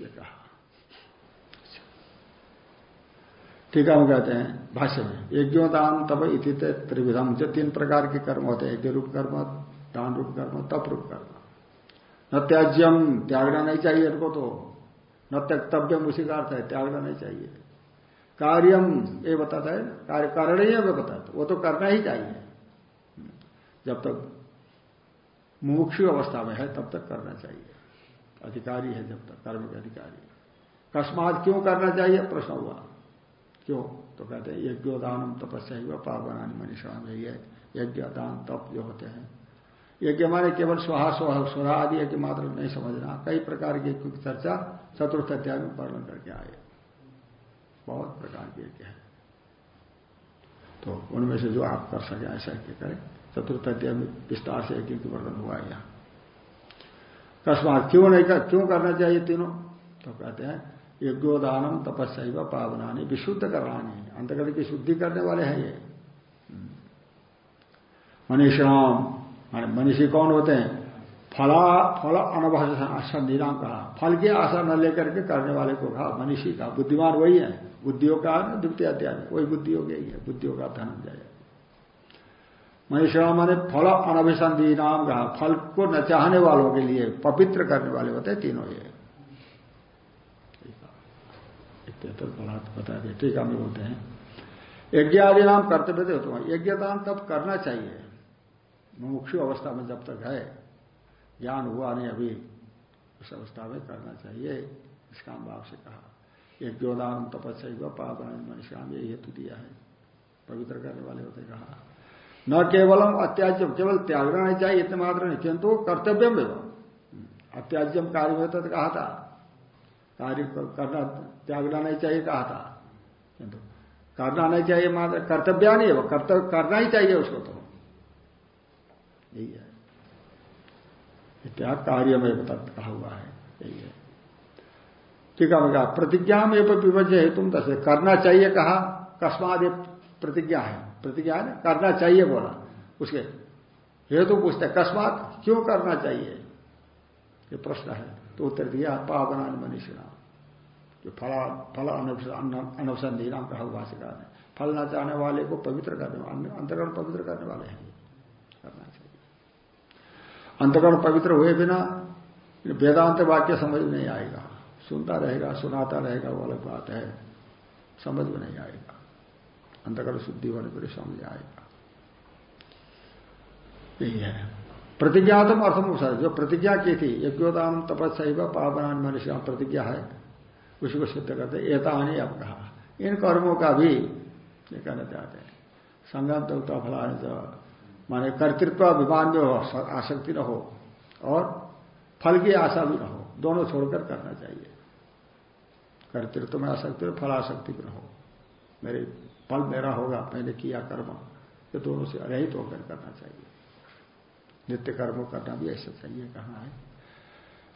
ये कहा। ठीक है हम कहते हैं। भाष्य में। यज्ञोदान तप इति त्रिविधम। जो तीन प्रकार के कर्म होते हैं यज्ञ रूप कर्म दान रूप कर्म तप रूप कर्म। न त्याज्यम त्यागना नहीं चाहिए इनको तो। न त्यक्तव्यम उसी का अर्थ है त्यागना नहीं चाहिए। कार्यम ये बताता है कार्य कारण ही है। बताता वो तो करना ही चाहिए। जब तक मुमुक्षु अवस्था में है तब तक करना चाहिए। अधिकारी है जब तक कर्म के अधिकारी। कस्मात क्यों करना चाहिए? प्रश्न हुआ। क्यों? तो कहते हैं यज्ञोदानम तपस्या ही पावनानी मनीषा में है यज्ञ दान तप जो होते हैं। यज्ञ माने केवल स्वाहा स्वाहा स्वरा आदि यज्ञ मात्र नहीं समझना। कई प्रकार की चर्चा चतुर्थ अध्याय में वर्णन करके आए। बहुत प्रकार के यज्ञ है। तो उनमें से जो आप कर सके ऐसा यज्ञ करें। चतुर्थ अध्याय में विस्तार से यज्ञ की वर्णन हुआ है यहाँ। कस्मात क्यों नहीं कर, क्यों करना चाहिए तीनों? तो कहते हैं यज्ञोदानम तपस्या पावनानी विशुद्ध करानी अंतर्गत की शुद्धि करने वाले हैं ये। मनीषाम मनीषी कौन होते हैं? फला, फल नाम कहा फल की आशा न लेकर के करने वाले को कहा मनीषी का। बुद्धिमान वही है। बुद्धियों का है द्वितीय अध्याय वही बुद्धियों के ही है। बुद्धियों का धनंजय मनीषा मैंने फल अनभिसंधि नाम कहा फल को न चाहने वालों के लिए पवित्र करने वाले होते हैं तीनों ये। बता दिए ठीक है। बोलते हैं यज्ञ आदि नाम कर्तव्य थे तो यज्ञ दान तब करना चाहिए। मुमुक्षु अवस्था में जब तक है, ज्ञान हुआ नहीं अभी, उस अवस्था में करना चाहिए इस काम भाव से कहा। यज्ञोदान, तपस्या पावन मनुष्याम, ये हेतु दिया है। पवित्र करने वाले होते कहा। न केवलम अत्याज्यम, केवल त्यागना नहीं चाहिए इतने मात्र नहीं, किंतु कर्तव्य में अत्याज्यम कार्य में तो कहा था कार्य करना, त्यागना नहीं चाहिए कहा था। किंतु करना नहीं चाहिए मात्र कर्तव्य नहीं है, वो कर्तव्य करना ही चाहिए उसको तो। यही है। त्याग कार्य में कहा हुआ है। यही है। ठीक है कहा, प्रतिज्ञा में विभज्य है, तुम दस करना चाहिए कहा कस्माद प्रतिज्ञा है। प्रतिज्ञा है करना चाहिए बोला। उसके हेतु पूछते कस्मात क्यों करना चाहिए? ये प्रश्न है। तो उत्तर दिया पावना मनीषिणा जो फला, फल अनुसंधि नाम कहा भाषिका ने फल न चाहने वाले को पवित्र करने वाले अंतर्गण पवित्र करने वाले हैं। करना चाहिए। अंतर्गण पवित्र हुए बिना वेदांत वाक्य समझ नहीं आएगा। सुनता रहेगा, सुनाता रहेगा, वो अलग बात है। समझ में नहीं आएगा। अंतकरण शुद्धि होने पर समझ आएगा। यही है। प्रतिज्ञातम अर्थम उपसर्ग जो प्रतिज्ञा की थी, यज्ञोदान, तपस्या पावनान मनुष्य प्रतिज्ञा है। उसी को सिद्ध करते एतानी अब कहा। इन कर्मों का भी ये कहना चाहते हैं। संगम तो फलाने तो माने कर्तृत्व अभिमान में हो आसक्ति न हो, और फल की आशा भी न हो, दोनों छोड़कर करना चाहिए। कर्तृत्व में आसक्ति और फल आसक्ति भी न हो। मेरे फल मेरा होगा, मैंने किया कर्म, ये दोनों से रहित होकर करना चाहिए। नित्य कर्म करना भी ऐसे चाहिए कहा है?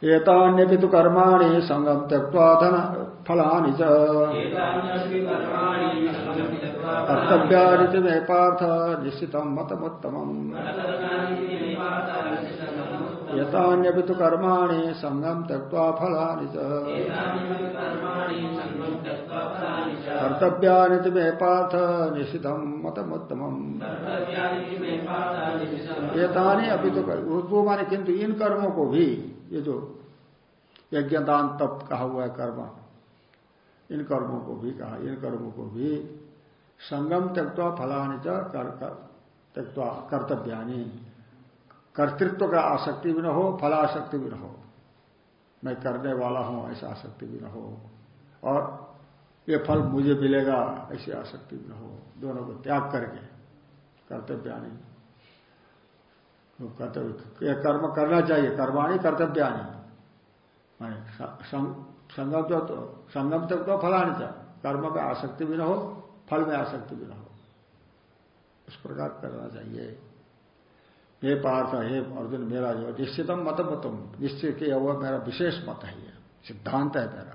एतान्य तो कर्माणी संगम त्यक्वा धन फलानि च। कर्तव्यानि मे पार्थ निश्चित मतमोत्तम यतान्यपि तो कर्माणि संगम त्यक्वा फलानि कर्तव्यानि मे पार्थ निश्चितम मतमोत्तम एतानी अभी तो वो माने किंतु इन कर्मों को भी ये जो यज्ञदान तप कहा हुआ है कर्म इन कर्मों को भी कहा इन कर्मों को भी संगम त्यक्वा फलानि त्यक्वा कर्तव्यानी। कर्तृत्व का आसक्ति भी न हो फलाशक्ति भी न हो। मैं करने वाला हूँ ऐसा आसक्ति भी न हो। और ये फल मुझे मिलेगा ऐसी आसक्ति भी न हो। दोनों को त्याग करके कर्तव्य कर्तव्यानी कर्तव्य कर्म करना चाहिए कर्माणी कर्तव्यानी संगम तो, संगम तक तो फलानी था कर्म में आसक्ति भी न हो फल में आसक्ति भी न हो। इस प्रकार करना चाहिए। हे पार्थ, हे अर्जुन, मेरा जो, निश्चितम मतम निश्चित किया हुआ मेरा विशेष मत है ये, सिद्धांत है मेरा।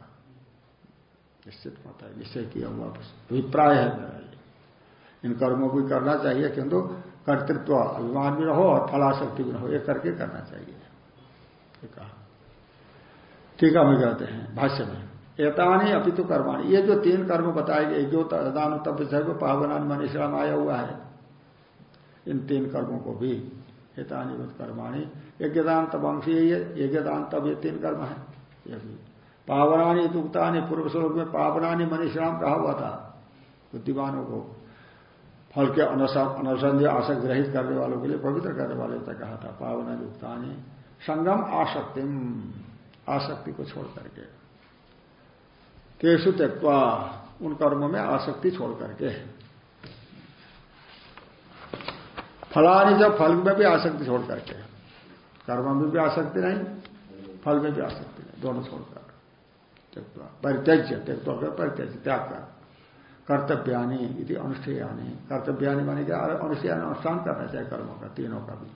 निश्चित मत है, निश्चय किया हुआ अभिप्राय है मेरा ये। इन कर्मों को करना चाहिए, किंतु कर्तृत्व, अभिमान भी रहो और फलाशक्ति भी रहो, ये करके करना चाहिए। कहा। ठीक है, हम कहते हैं, भाष्य में, एतानी अभी तो कर्माणी। ये जो तीन कर्म बताए गए, जो दान तब पावनान, मन इस्लाम आया हुआ है, इन तीन कर्मों को भी हेतानी कर्माणी। यज्ञदान तपंशी यज्ञदान तब ये तीन कर्म है। ये भी पावनानी दुक्तानी पूर्व श्लोक में पावनानी मनीषराम कहा हुआ था बुद्धिमानों को फल के अनुसंधि आसक्त ग्रहित करने वालों के लिए, पवित्र करने वाले तक कहा था। पावना युक्तानी संगम आसक्ति। आसक्ति को छोड़ करके। तेसु त्यक्वा उन कर्मों में आसक्ति छोड़ करके। फलानी जब फल में भी आसक्ति छोड़ करके। कर्म में भी आसक्ति नहीं, फल में भी आसक्ति नहीं, दोनों छोड़कर परित्यज्य त्यक्वा कर परित्यज्य, त्याग कर। कर्तव्यानी यदि अनुष्ठेयानी। कर्तव्यानी मानी क्या? अनुष्ठेय अनुष्ठान करना चाहिए कर्मों का, तीनों का भी।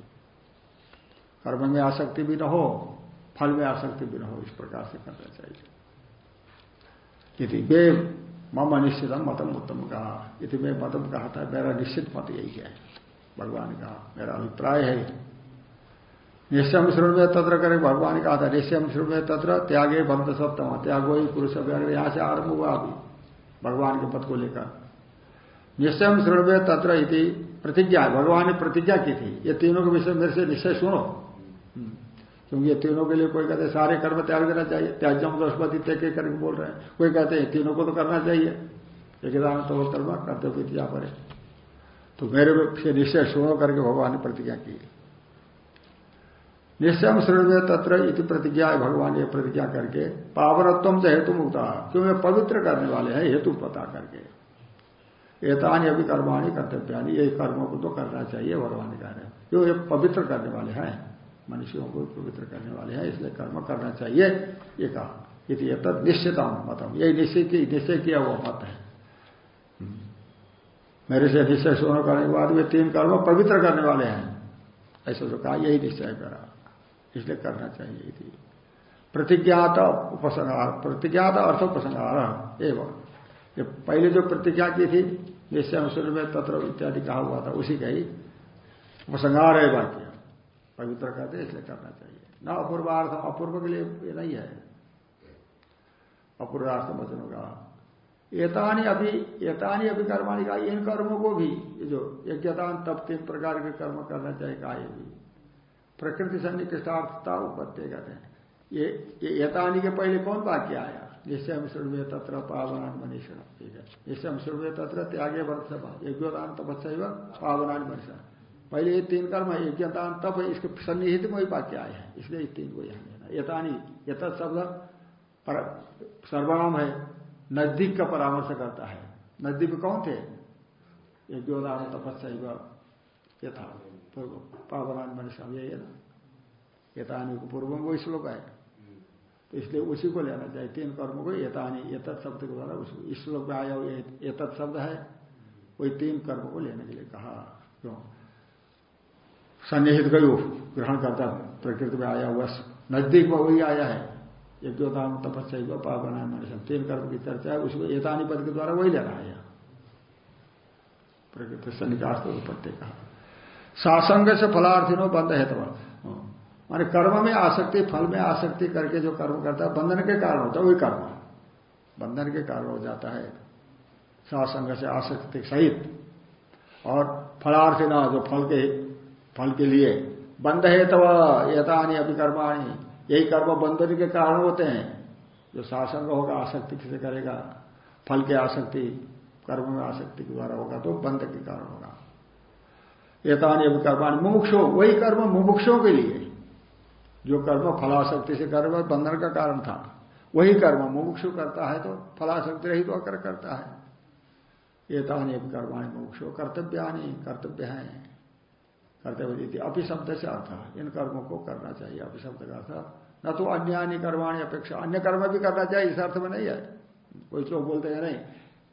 कर्म में आसक्ति भी न हो, फल में आसक्ति भी न हो, इस प्रकार से करना चाहिए। यदि वे मम अनिश्चितम मतम उत्तम कहा यदि मैं मतम कहा था, मेरा निश्चित मत यही है। भगवान का मेरा अभिप्राय है। निश्चम श्रुण में तत्र करे भगवान कहा था निश्चय श्रुण में तत्र त्यागे भक्त सप्तम त्यागो ही पुरुष यहाँ से आरंभ हुआ अभी भगवान के पद को लेकर। निश्चय श्रुणवे तत्र इति प्रतिज्ञा, भगवान ने प्रतिज्ञा की थी। ये तीनों के विषय मेरे से निश्चय सुनो। क्योंकि ये तीनों के लिए कोई कहते सारे कर्म त्याग देना चाहिए। त्याज्यम दशपति त्याग करके बोल रहे हैं। कोई कहते हैं, तीनों को तो करना चाहिए। एकदान तो कर्म कर्तव्य पर तो मेरे से निश्चय सुनो करके भगवान ने प्रतिज्ञा की। निश्चय श्रेणवे तत्र इति प्रतिज्ञा भगवान ये प्रतिज्ञा करके पावरत्व से हेतु मुक्ता, क्यों ये पवित्र करने वाले हैं, हेतु पता करके। एतानी अभी कर्माणी कर्तव्यानी, ये कर्मों को तो करना चाहिए, भगवान कह रहे हैं। जो ये पवित्र करने वाले हैं? मनुष्यों को पवित्र करने वाले हैं, इसलिए कर्म करना चाहिए, ये कहा। निश्चिता मतम। यही निश्चय निश्चय किया हुआ मत है। मेरे से निश्चय सोना करने के बाद वे तीन कर्म पवित्र करने वाले हैं। ऐसा जो कहा, यही निश्चय करा। इसलिए करना चाहिए थी। प्रतिज्ञात उपसंहार, प्रतिज्ञात अर्थ उपसंहार एवं। ये पहले जो प्रतिज्ञा की थी, निश्चय अनुसूर में तत्र इत्यादि कहा हुआ था, उसी का ही उपसंहार है वाक्य। पवित्र कहते इसलिए करना चाहिए। न अपूर्वार्थ, अपूर्व के लिए नहीं है। अपूर्वार्थ वचनों का एतानी अभी एतानी अभी कर्माणी का इन कर्मों को भी जो यज्ञतान तब तीन प्रकार के कर्म करना चाहिए कहा ये भी। प्रकृति सन्निकृष्टार्थता उपत्य कहते हैं। ये यतानी के पहले कौन वाक्य आया? जिससे हम सुरभे तत्र पावनान मनीषण, ठीक है? जिससे हम सुरभे तत्र त्यागे वर्ष यज्ञोदान तपस्व पावनान मनीषण। पहले ये तीन कर्म है यज्ञदान तप है इसके सन्निहित में ही वाक्य आए हैं। इसलिए इस तीन को यहाँ लेना यतानी यत शब्द सर्वनाम है। नज़दीक का परामर्श करता है। नज़दीक कौन थे? यज्ञोदान तपस्या यथा पूर्व पावनान मनीषण यही है ना। यतानी को पूर्व वो श्लोक है तो इसलिए उसी को लेना चाहिए। तीन कर्मों को यतानी, यतत शब्द के द्वारा इस श्लोक में आया यतत शब्द है। वही तीन कर्म को लेने के लिए कहा। क्यों? सन्निहित गयो ग्रहण करता प्रकृति में आया हुआ नज़दीक में वही आया है। यज्ञोताम तपस्या पावना मनुष्य। तीन कर्म की चर्चा है उसको एतानी पद के द्वारा वही लेना है। प्रकृति से निकास तो प्रत्येक कहा सासंग से फलार्थिनो बंद है तो माने कर्म में आसक्ति, फल में आसक्ति करके जो कर्म करता है, बंधन के कारण होता है, वही कर्म। बंधन के कारण हो जाता है। सासंग से आसक्ति सहित। और फलार्थिना जो फल के फल के लिए बंध है तो यथानी अभी कर्माणी यही कर्म बंधन के कारण होते हैं। जो शासंग होगा, आसक्ति किसे करेगा? फल के आसक्ति, कर्म में आसक्ति के द्वारा होगा तो बंध के कारण होगा। एतानी अभी कर्माणी। मुमुक्षो, वही कर्म मुमुक्षों के लिए। जो कर्म फलाशक्ति से कर्म बंधन का कारण था। वही कर्म मुमुक्षु करता है तो फलाशक्ति रही तो अकर करता है। ये तानी कर्माणी मुमुक्षु। कर्तव्यानी कर्तव्य है। कर्तव्य अपि शब्द से अर्थ इन कर्मों को करना चाहिए। अपि शब्द का अर्थ न तो अन्य अन्य कर्माणी अपेक्षा, अन्य कर्म भी करना चाहिए। इस अर्थ में नहीं है। कोई लोग बोलते हैं, नहीं।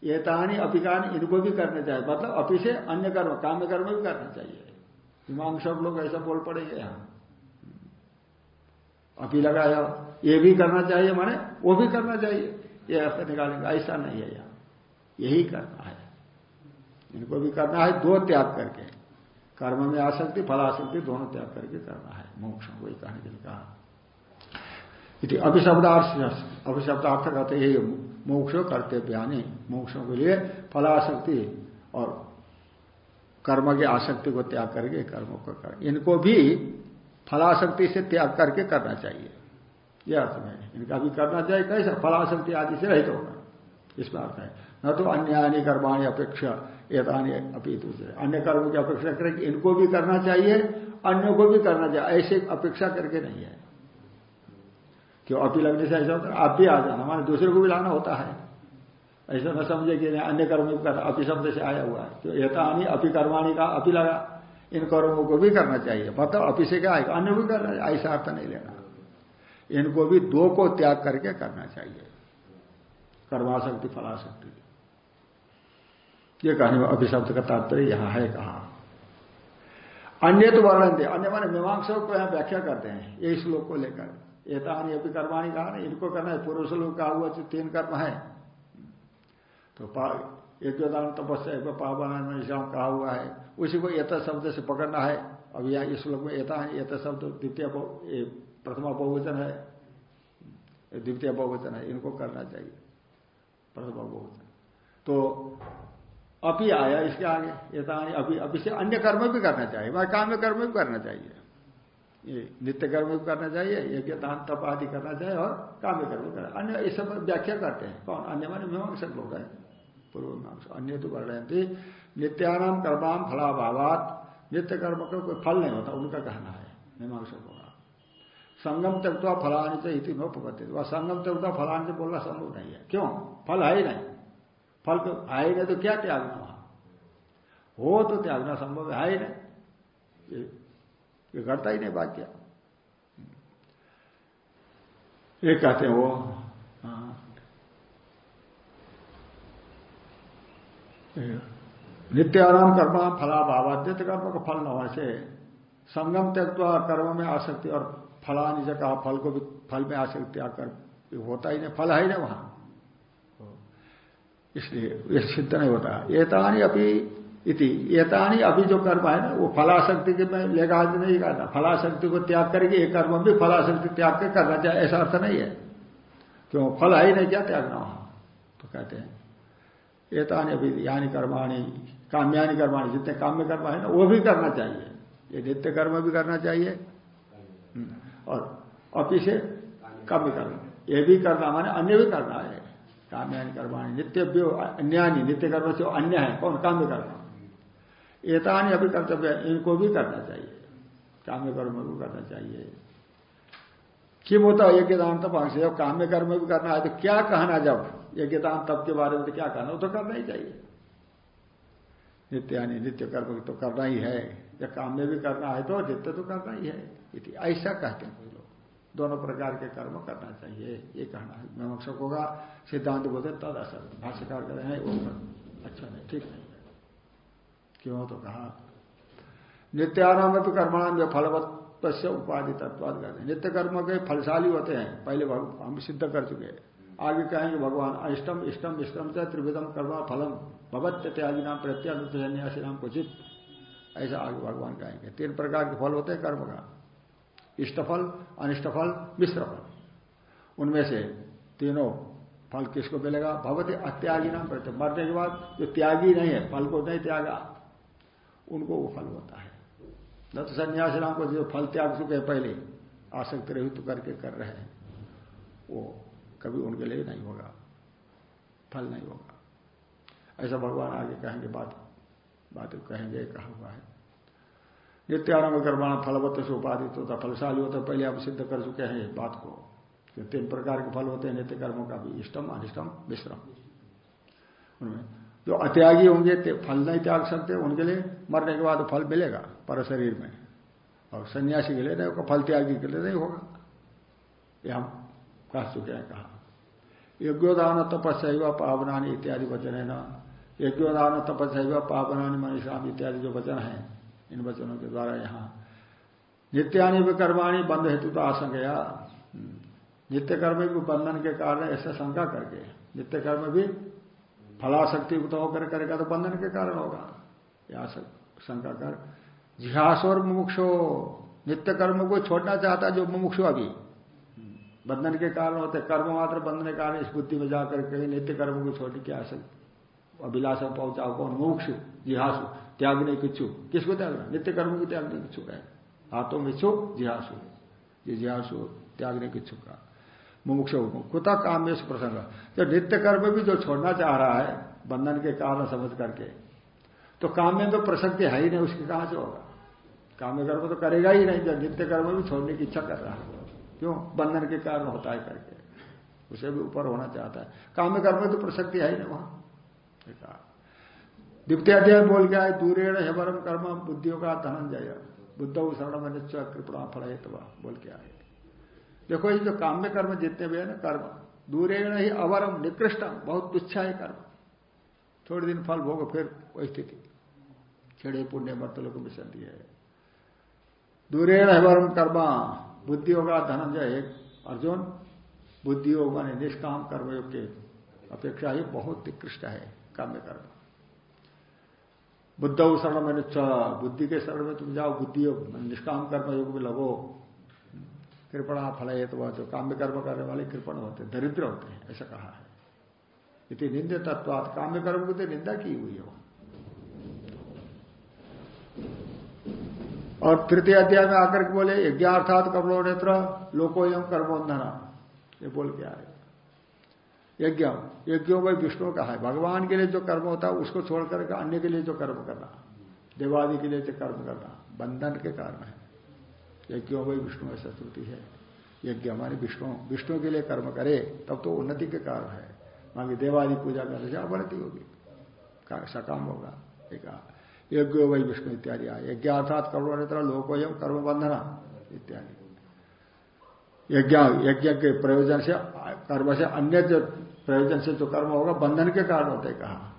ये तानी अपिकान, इनको भी करना चाहिए। मतलब अपि से अन्य कर्म, काम्य कर्म भी करना चाहिए। हिमांग सब लोग ऐसा बोल पड़ेंगे यहाँ। अभी लगाया, ये भी करना चाहिए, माने वो भी करना चाहिए। ये अर्थ निकालेंगे। ऐसा नहीं है यहाँ। यही करना है। इनको भी करना है, दो त्याग करके। कर्म में आसक्ति फलाशक्ति दोनों त्याग करके करना है। मोक्ष, वही कहने के लिए कहा। अभिशब्दार्थ अभिशब्दार्थ कहते यही मोक्ष कर्तव्यानी, मोक्षों के लिए फलाशक्ति और कर्म की आसक्ति को त्याग करके, कर्मों को कर, इनको भी फलाशक्ति से त्याग करके करना चाहिए। यह अर्थ में इनका भी करना चाहिए, कैसा? फलाशक्ति आदि से रहित होगा इसमें अर्थ है न तो अन्य अन्य कर्माणी अपेक्षा, एतानी अपी दूसरे। अन्य कर्मों की अपेक्षा करें इनको भी करना चाहिए, अन्यों को भी करना चाहिए। ऐसे अपेक्षा करके नहीं है। क्यों? अपी लगने से ऐसा होता है, आप भी आ जाना। हमारे दूसरे को भी लाना होता है। ऐसा न समझे कि अन्य कर्म करना अपी शब्द से आया हुआ है। तो एतानी अपी कर्माणी का अपी लगा। इन कर्मों को भी करना चाहिए। मतलब अपी से क्या आएगा? अन्य भी करना चाहिए। ऐसा अर्थ नहीं लेना। इनको भी दो को त्याग करके करना चाहिए। कर्माशक्ति, फलाशक्ति। ये कहने में अभिशब्द का तात्पर्य यहाँ है कहा। अन्य तो वर्णन दे। अन्य माने मीमांसा को यहाँ व्याख्या करते हैं यही श्लोक को लेकर। एतानी अभी कर्माणी कहा ना इनको करना है, पुरुष लोग का हुआ जो तीन कर्म है। तो एक दान तपस्या, एक पावना निशाम कहा हुआ है, उसी को एत शब्द से पकड़ना है। अब यहाँ इस श्लोक में एता है एत शब्द, द्वितीय प्रथमा बहुवचन है। द्वितीय बहुवचन है, इनको करना चाहिए। प्रथमा बहुवचन। तो अभी आया इसके आगे एता अभी अभी से अन्य कर्म भी करना चाहिए, वह काम कर्म भी करना चाहिए। ये नित्य कर्म भी करना चाहिए यज्ञ दान तप आदि करना चाहिए और काम्य कर्म करना अन्य, इस सब व्याख्या करते हैं। कौन? अन्य माने मीमांसक लोग हैं, पूर्व मीमांस अन्य तो कर रहे थे नित्यानाम कर्माम फलाभावात। नित्य कर्म का कोई फल नहीं होता, उनका कहना है मीमांसक होगा संगम तक तो फलानी से इति नोपत्ति वह संगम तक तो फलानी से बोलना संभव नहीं है। क्यों? फल है ही नहीं। फल तो ही नहीं तो क्या त्यागना वहाँ हो तो त्यागना संभव है ही नहीं घटता ही नहीं वाक्य ये कहते हैं वो हाँ। नित्याराम कर्म फला नित्य कर्म का फल न होने से संगम त्यक्वा कर्म में आसक्ति और फलानी कहा फल को भी, फल में आसक्ति आकर होता ही नहीं, फल है ही नहीं वहाँ। इसलिए ये सिद्ध नहीं होता। एतानी अभी इति। एतानी अभी जो कर्म है ना, वो फलाशक्ति के में लेगा नहीं करना फलाशक्ति को त्याग करके ये कर्म भी फलाशक्ति त्याग कर करना चाहिए, ऐसा अर्थ नहीं है। क्यों? फल है ही नहीं क्या त्यागना वहाँ? तो कहते हैं, एतानी अभी यानी कर्माणी, काम्यानी कर्माणी, जितने काम्य कर्म है ना, वो भी करना चाहिए। ये नित्य कर्म भी करना चाहिए। हम्म। और अपी से काम्य कर्म। ये भी करना माने अन्य भी करना है। काम्यानि कर्माणी नित्य अन्यानी नित्य कर्म से अन्य है, कौन? काम्य कर्म एतानी अभी कर्तव्य, इनको भी करना चाहिए। काम्य कर्म भी करना चाहिए। किम होता है, यज्ञदान तप अंश जब काम्य कर्म भी करना है तो क्या कहना जब? यज्ञदान तप के बारे में तो क्या कहना वो तो करना ही चाहिए। नित्यानी नित्य कर्म तो करना ही है। जब काम्य भी करना है तो नित्य तो करना ही है। ऐसा कहते हैं लोग। दोनों प्रकार के कर्म करना चाहिए। ये कहना है। मीमांसक होगा, सिद्धांत बोलते तद असर भाष्यकार कहते हैं, वो अच्छा नहीं, ठीक नहीं। क्यों? तो कहा नित्यानाम तो कर्माणाम जो से उपाधि तत्वाद करते नित्य कर्म के फलशाली होते हैं। पहले हम सिद्ध कर चुके हैं। आगे कहेंगे भगवान, अष्टम, इष्टम इष्टम से त्रिविधम कर्मा फलम भगवत त्यागी नाम प्रत्यानुत सन्यासी नाम कुचित ऐसा आगे भगवान कहेंगे। तीन प्रकार के फल होते हैं कर्म का। इष्टफल, अनिष्टफल मिश्र फल उनमें से तीनों फल किसको मिलेगा? भगवती अत्यागी नाम प्रत्यय मरने के बाद जो त्यागी नहीं है, फल को नहीं त्यागा, उनको वो फल होता है। न तो सन्यासी नाम को जो फल त्याग चुके हैं पहले, आसक्त रहित करके कर रहे हैं। वो कभी उनके लिए नहीं होगा। फल नहीं होगा। ऐसा भगवान आगे कहेंगे, बात बात कहेंगे, कहा हुआ है। नित्यारंभ कर्माण फलवत्त से उपाधित होता, फलशाली होता, पहले आप सिद्ध कर चुके हैं इस बात को। जो तीन प्रकार के फल होते हैं, नित्य कर्मों का भी इष्टम, अनिष्टम मिश्रम उनमें जो अत्यागी होंगे फल नहीं त्याग सकते, उनके लिए मरने के बाद फल मिलेगा पर शरीर में। और सन्यासी के लिए नहीं होगा, फल त्यागी के लिए नहीं होगा। ये हम कह चुके हैं कहा। यज्ञोदान तपस्या पावनानी इत्यादि वचन है ना यज्ञोदान तपस्या पावनानी मनीषाम इत्यादि जो वचन है इन वचनों के द्वारा यहाँ। नित्यानि कर्माणी बंध हेतु तो आशंकया। नित्य कर्म भी बंधन के कारण ऐसा शंका करके, नित्य कर्म भी फलाशक्ति युक्त होकर करेगा तो बंधन के कारण होगा। या शंका कर जिहासोर मुमुक्षो, नित्य कर्म को छोड़ना चाहता जो मुमुक्षु अभी। बंधन के कारण होते, कर्म मात्र बंधन के कारण इस बुद्धि में जाकर कहीं नित्य कर्म को छोड़ने की आशक अभिलाषा पहुंचाओ कौन? मुमुक्षु, जिहासु। त्यागने की इच्छुक किसको त्याग त्यागना? नित्य कर्म को त्याग नहीं इच्छुक है हाथों में इच्छुक जिहासु जिहासु त्यागने की इच्छुक का मुमुक्ष कुता काम में प्रसंग। जो नित्य कर्म भी जो छोड़ना चाह रहा है, बंधन के कारण समझ करके तो काम में तो प्रसक्ति है ही नहीं, उसके कहाँ से होगा? काम्य कर्म तो करेगा ही नहीं जब नित्य कर्म भी छोड़ने की इच्छा कर रहा है। क्यों? बंधन के कारण होता है करके। उसे भी ऊपर होना चाहता है। काम्य कर्म तो प्रसक्ति है ही नहीं वहाँ। द्वितीय अध्याय बोल गया है, दूरेण हेवरम कर्म, बुद्धियों का धनंजय। बुद्ध शरण कृपणा फल बोल के आए देखो, ये जो काम्य कर्म जितने भी है ना, कर्म, दूरेण ही अवरम, निकृष्टम, बहुत तुच्छा है कर्म। थोड़े दिन फल भोग, फिर वही स्थिति। खेड़े पुण्य मतलों को मिशन है। दूरेण अवरम कर्मा बुद्धि होगा धनंजय अर्जुन बुद्धि योग माने निष्काम कर्मयोग के अपेक्षा ही बहुत निकृष्ट है, काम्य कर्म। बुद्ध शरण में बुद्धि के शरण में तुम जाओ, बुद्धि निष्काम कर्म योग में लगो। कृपणा फल है तो जो काम्य कर्म करने वाले कृपण होते दरिद्र होते हैं, ऐसा कहा है। इति निंदे तत्वात। काम्य कर्म की तो निंदा की हुई है। और तृतीय अध्याय में आकर के बोले, यज्ञार्थात कमलो नेत्र लोको एवं कर्मोन्धना ये बोल के आए यज्ञ। यज्ञों को विष्णु का है। भगवान के लिए जो कर्म होता है, उसको छोड़कर अन्य के लिए जो कर्म करना। देवादि के लिए जो कर्म करना। बंधन के कारण है। यज्ञों में विष्णु ऐसा श्रुति है। यज्ञ हमारे विष्णु। विष्णु के लिए कर्म करे, तब तो उन्नति के कारण है। मांगे देवादि पूजा करने से अवनति होगी। सकाम होगा। एक यज्ञ वही विष्णु इत्यादि आए यज्ञ अर्थात कर्मनेत्र लोकोयम कर्म बंधना इत्यादि। यज्ञ यज्ञ के प्रयोजन से, कर्म से अन्य जो प्रयोजन से जो कर्म होगा, बंधन के कारण होते कहा।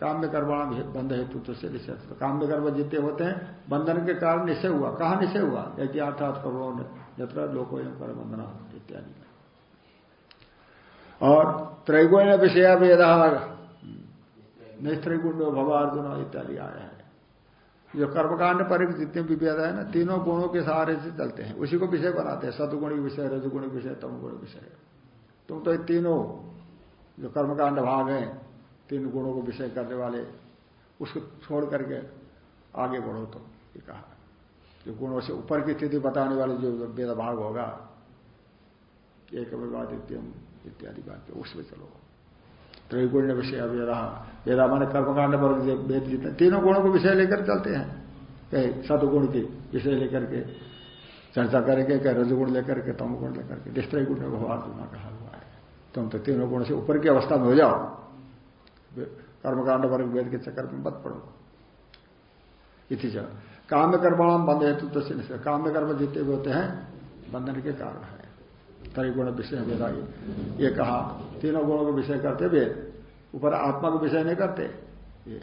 काम्य कर्म बंध हेतु तो से निश्चय तो काम्य कर्म जितने होते हैं, बंधन के कारण निश्चय हुआ। कहा निश्चय हुआ? यज्ञ अर्थात कर्म यत्र लोकोयम कर बंधना इत्यादि और त्रैगुण्य विषय वेद निस्त्रैगुण्य भवार्जुन इत्यादि आया है। जो कर्मकांड पर जितने भी वेद है ना, तीनों गुणों के सहारे से चलते हैं। उसी को विषय बनाते हैं। सदगुणी विषय, रजगुणी विषय, तमगुण विषय। तुम तो तीनों जो कर्मकांड भाग है, तीन गुणों को विषय करने वाले, उसको छोड़ करके आगे बढ़ो तो ये कहा। जो गुणों से ऊपर की स्थिति बताने वाले जो वेद भाग होगा, एक विवादित्यम इत्यादि बात उसमें चलो। त्रैगुण्य विषय वेदा वेदा माने कर्मकांड पर वेद जितने, तीनों गुणों को विषय लेकर चलते हैं। कहे सदगुण की विषय लेकर के चर्चा करेंगे, कहे रजगुण लेकर के तम गुण लेकर के निष्ठय गुण में भगवान कहा हुआ। तुम तो तीनों गुण से ऊपर की अवस्था में हो जाओ। कर्मकांड वर्ग वेद के चक्कर में मत पड़ो। इति काम्य कर्माणाम बंध हेतु तो से काम्य कर्म जितने भी होते हैं, बंधन के कारण है। त्रिगुण गुण विषय वेदा ये कहा, तीनों गुणों को विषय करते वेद ऊपर आत्मा को विषय नहीं करते। ये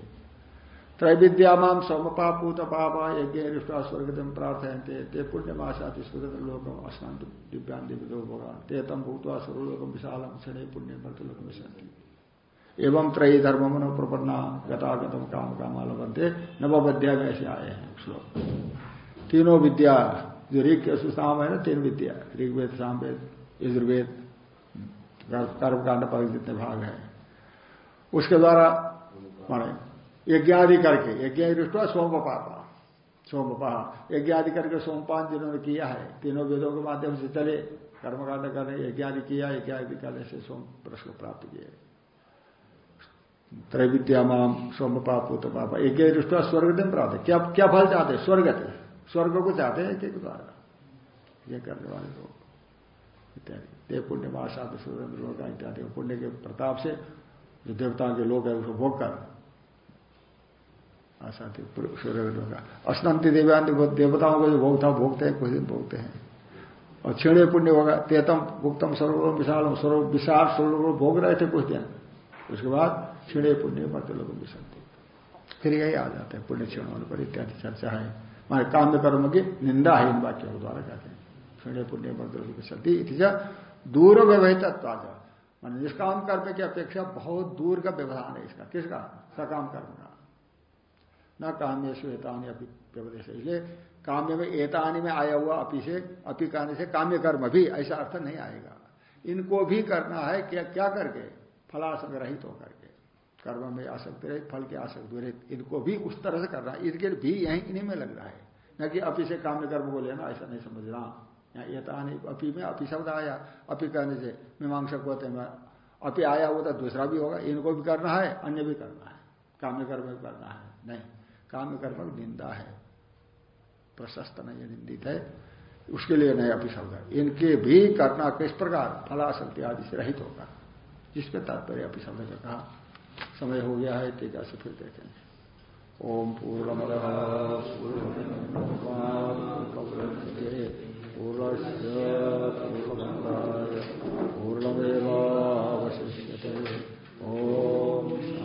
त्रैविद्यामाम सोमपा पूत पापा यज्ञ रिष्टा स्वर्गतम प्रार्थयते ते पुण्यमाशा स्वर्गत लोकम अस्नान दिव्यान दिव्यो भगवान ते तम भूतवा स्वर्लोकम विशालम क्षण पुण्य मृतलोक विशंति एवं त्रयी धर्म मनो प्रपन्ना गतागतम काम काम लभंते नवोध्याय में ऐसे आए हैं श्लोक। तीनों विद्या, जो ऋग के सुशाम है ना, तीन विद्या। ऋग्वेद, सामवेद, यजुर्वेद कर्मकांड पर जितने भाग है। उसके द्वारा माने यज्ञ आदि करके यज्ञ सोम पापा सोम यज्ञ आदि करके सोमपान जिन्होंने किया है, तीनों वेदों के माध्यम से चले, कर्मकांड करने यज्ञ आदि किया यज्ञ आदि करने से सोम प्रश्न प्राप्त किए। त्रैविद्यामाम सोम पाप तो पापा। एक दृष्टि स्वर्ग दिन प्राप्त क्या क्या फल चाहते हैं? स्वर्ग स्वर्ग को चाहते हैं एक द्वारा। ये करने वाले लोग, इत्यादि। देव पुण्य महासात सुरेंद्र लोग इत्यादि। पुण्य के प्रताप से जो देवताओं के लोग है उसको भोग कर आसाती सूर्य का। अस्तंती देव्यान देवताओं को जो भोग था भोगते हैं, कुछ दिन भोगते हैं। और क्षीण पुण्य होगा, तेतम भुक्तम सर्वोम विशाल सर्व, विशाल स्वरूप भोग रहे थे कुछ दिन। उसके बाद क्षीण पुण्य मत लोग विसंति। फिर यही आ जाते हैं, पुण्य क्षीण होने पर इत्यादि चर्चा है। मारे काम्य कर्म की निंदा है इन वाक्यों के द्वारा कहते हैं। क्षीण पुण्य मत लोग विसंति। दूर व्यवहित मान निष्काम कर्म की अपेक्षा बहुत दूर का व्यवधान है इसका। किसका? सकाम कर्म का। न काम्य श्वेतानी अपनी व्यवदेश इसलिए काम्य में एतानी में आया हुआ अपी से, अपी कहने से काम्य कर्म भी, ऐसा अर्थ नहीं आएगा। इनको भी करना है क्या क्या करके? फलासंग रहित होकर के। कर्म में आसक्त रहे, फल के आसक्त रहित इनको भी उस तरह से करना है। इनके भी यही इन्हीं में लग रहा है। न कि अपी से काम्य कर्म को लेना ऐसा नहीं समझ समझना। यहाँ एतानी, अपी में अपी शब्द आया, अपी कहने से मीमांसक होते हैं अपी आया वो तो दूसरा भी होगा, इनको भी करना है, अन्य भी करना है। काम्य कर्म भी करना है, नहीं। काम कर्म निंदा है। प्रशस्त नहीं है, निंदित है। उसके लिए नहीं है इनके भी करना किस प्रकार फलाशक्ति आदि से रहित होगा। जिसके तात्पर्य अपिसवगण कहा समय हो गया है टीका से फिर देखेंगे। ओम पूर्ण पूर्णमेवावशिष्य ओम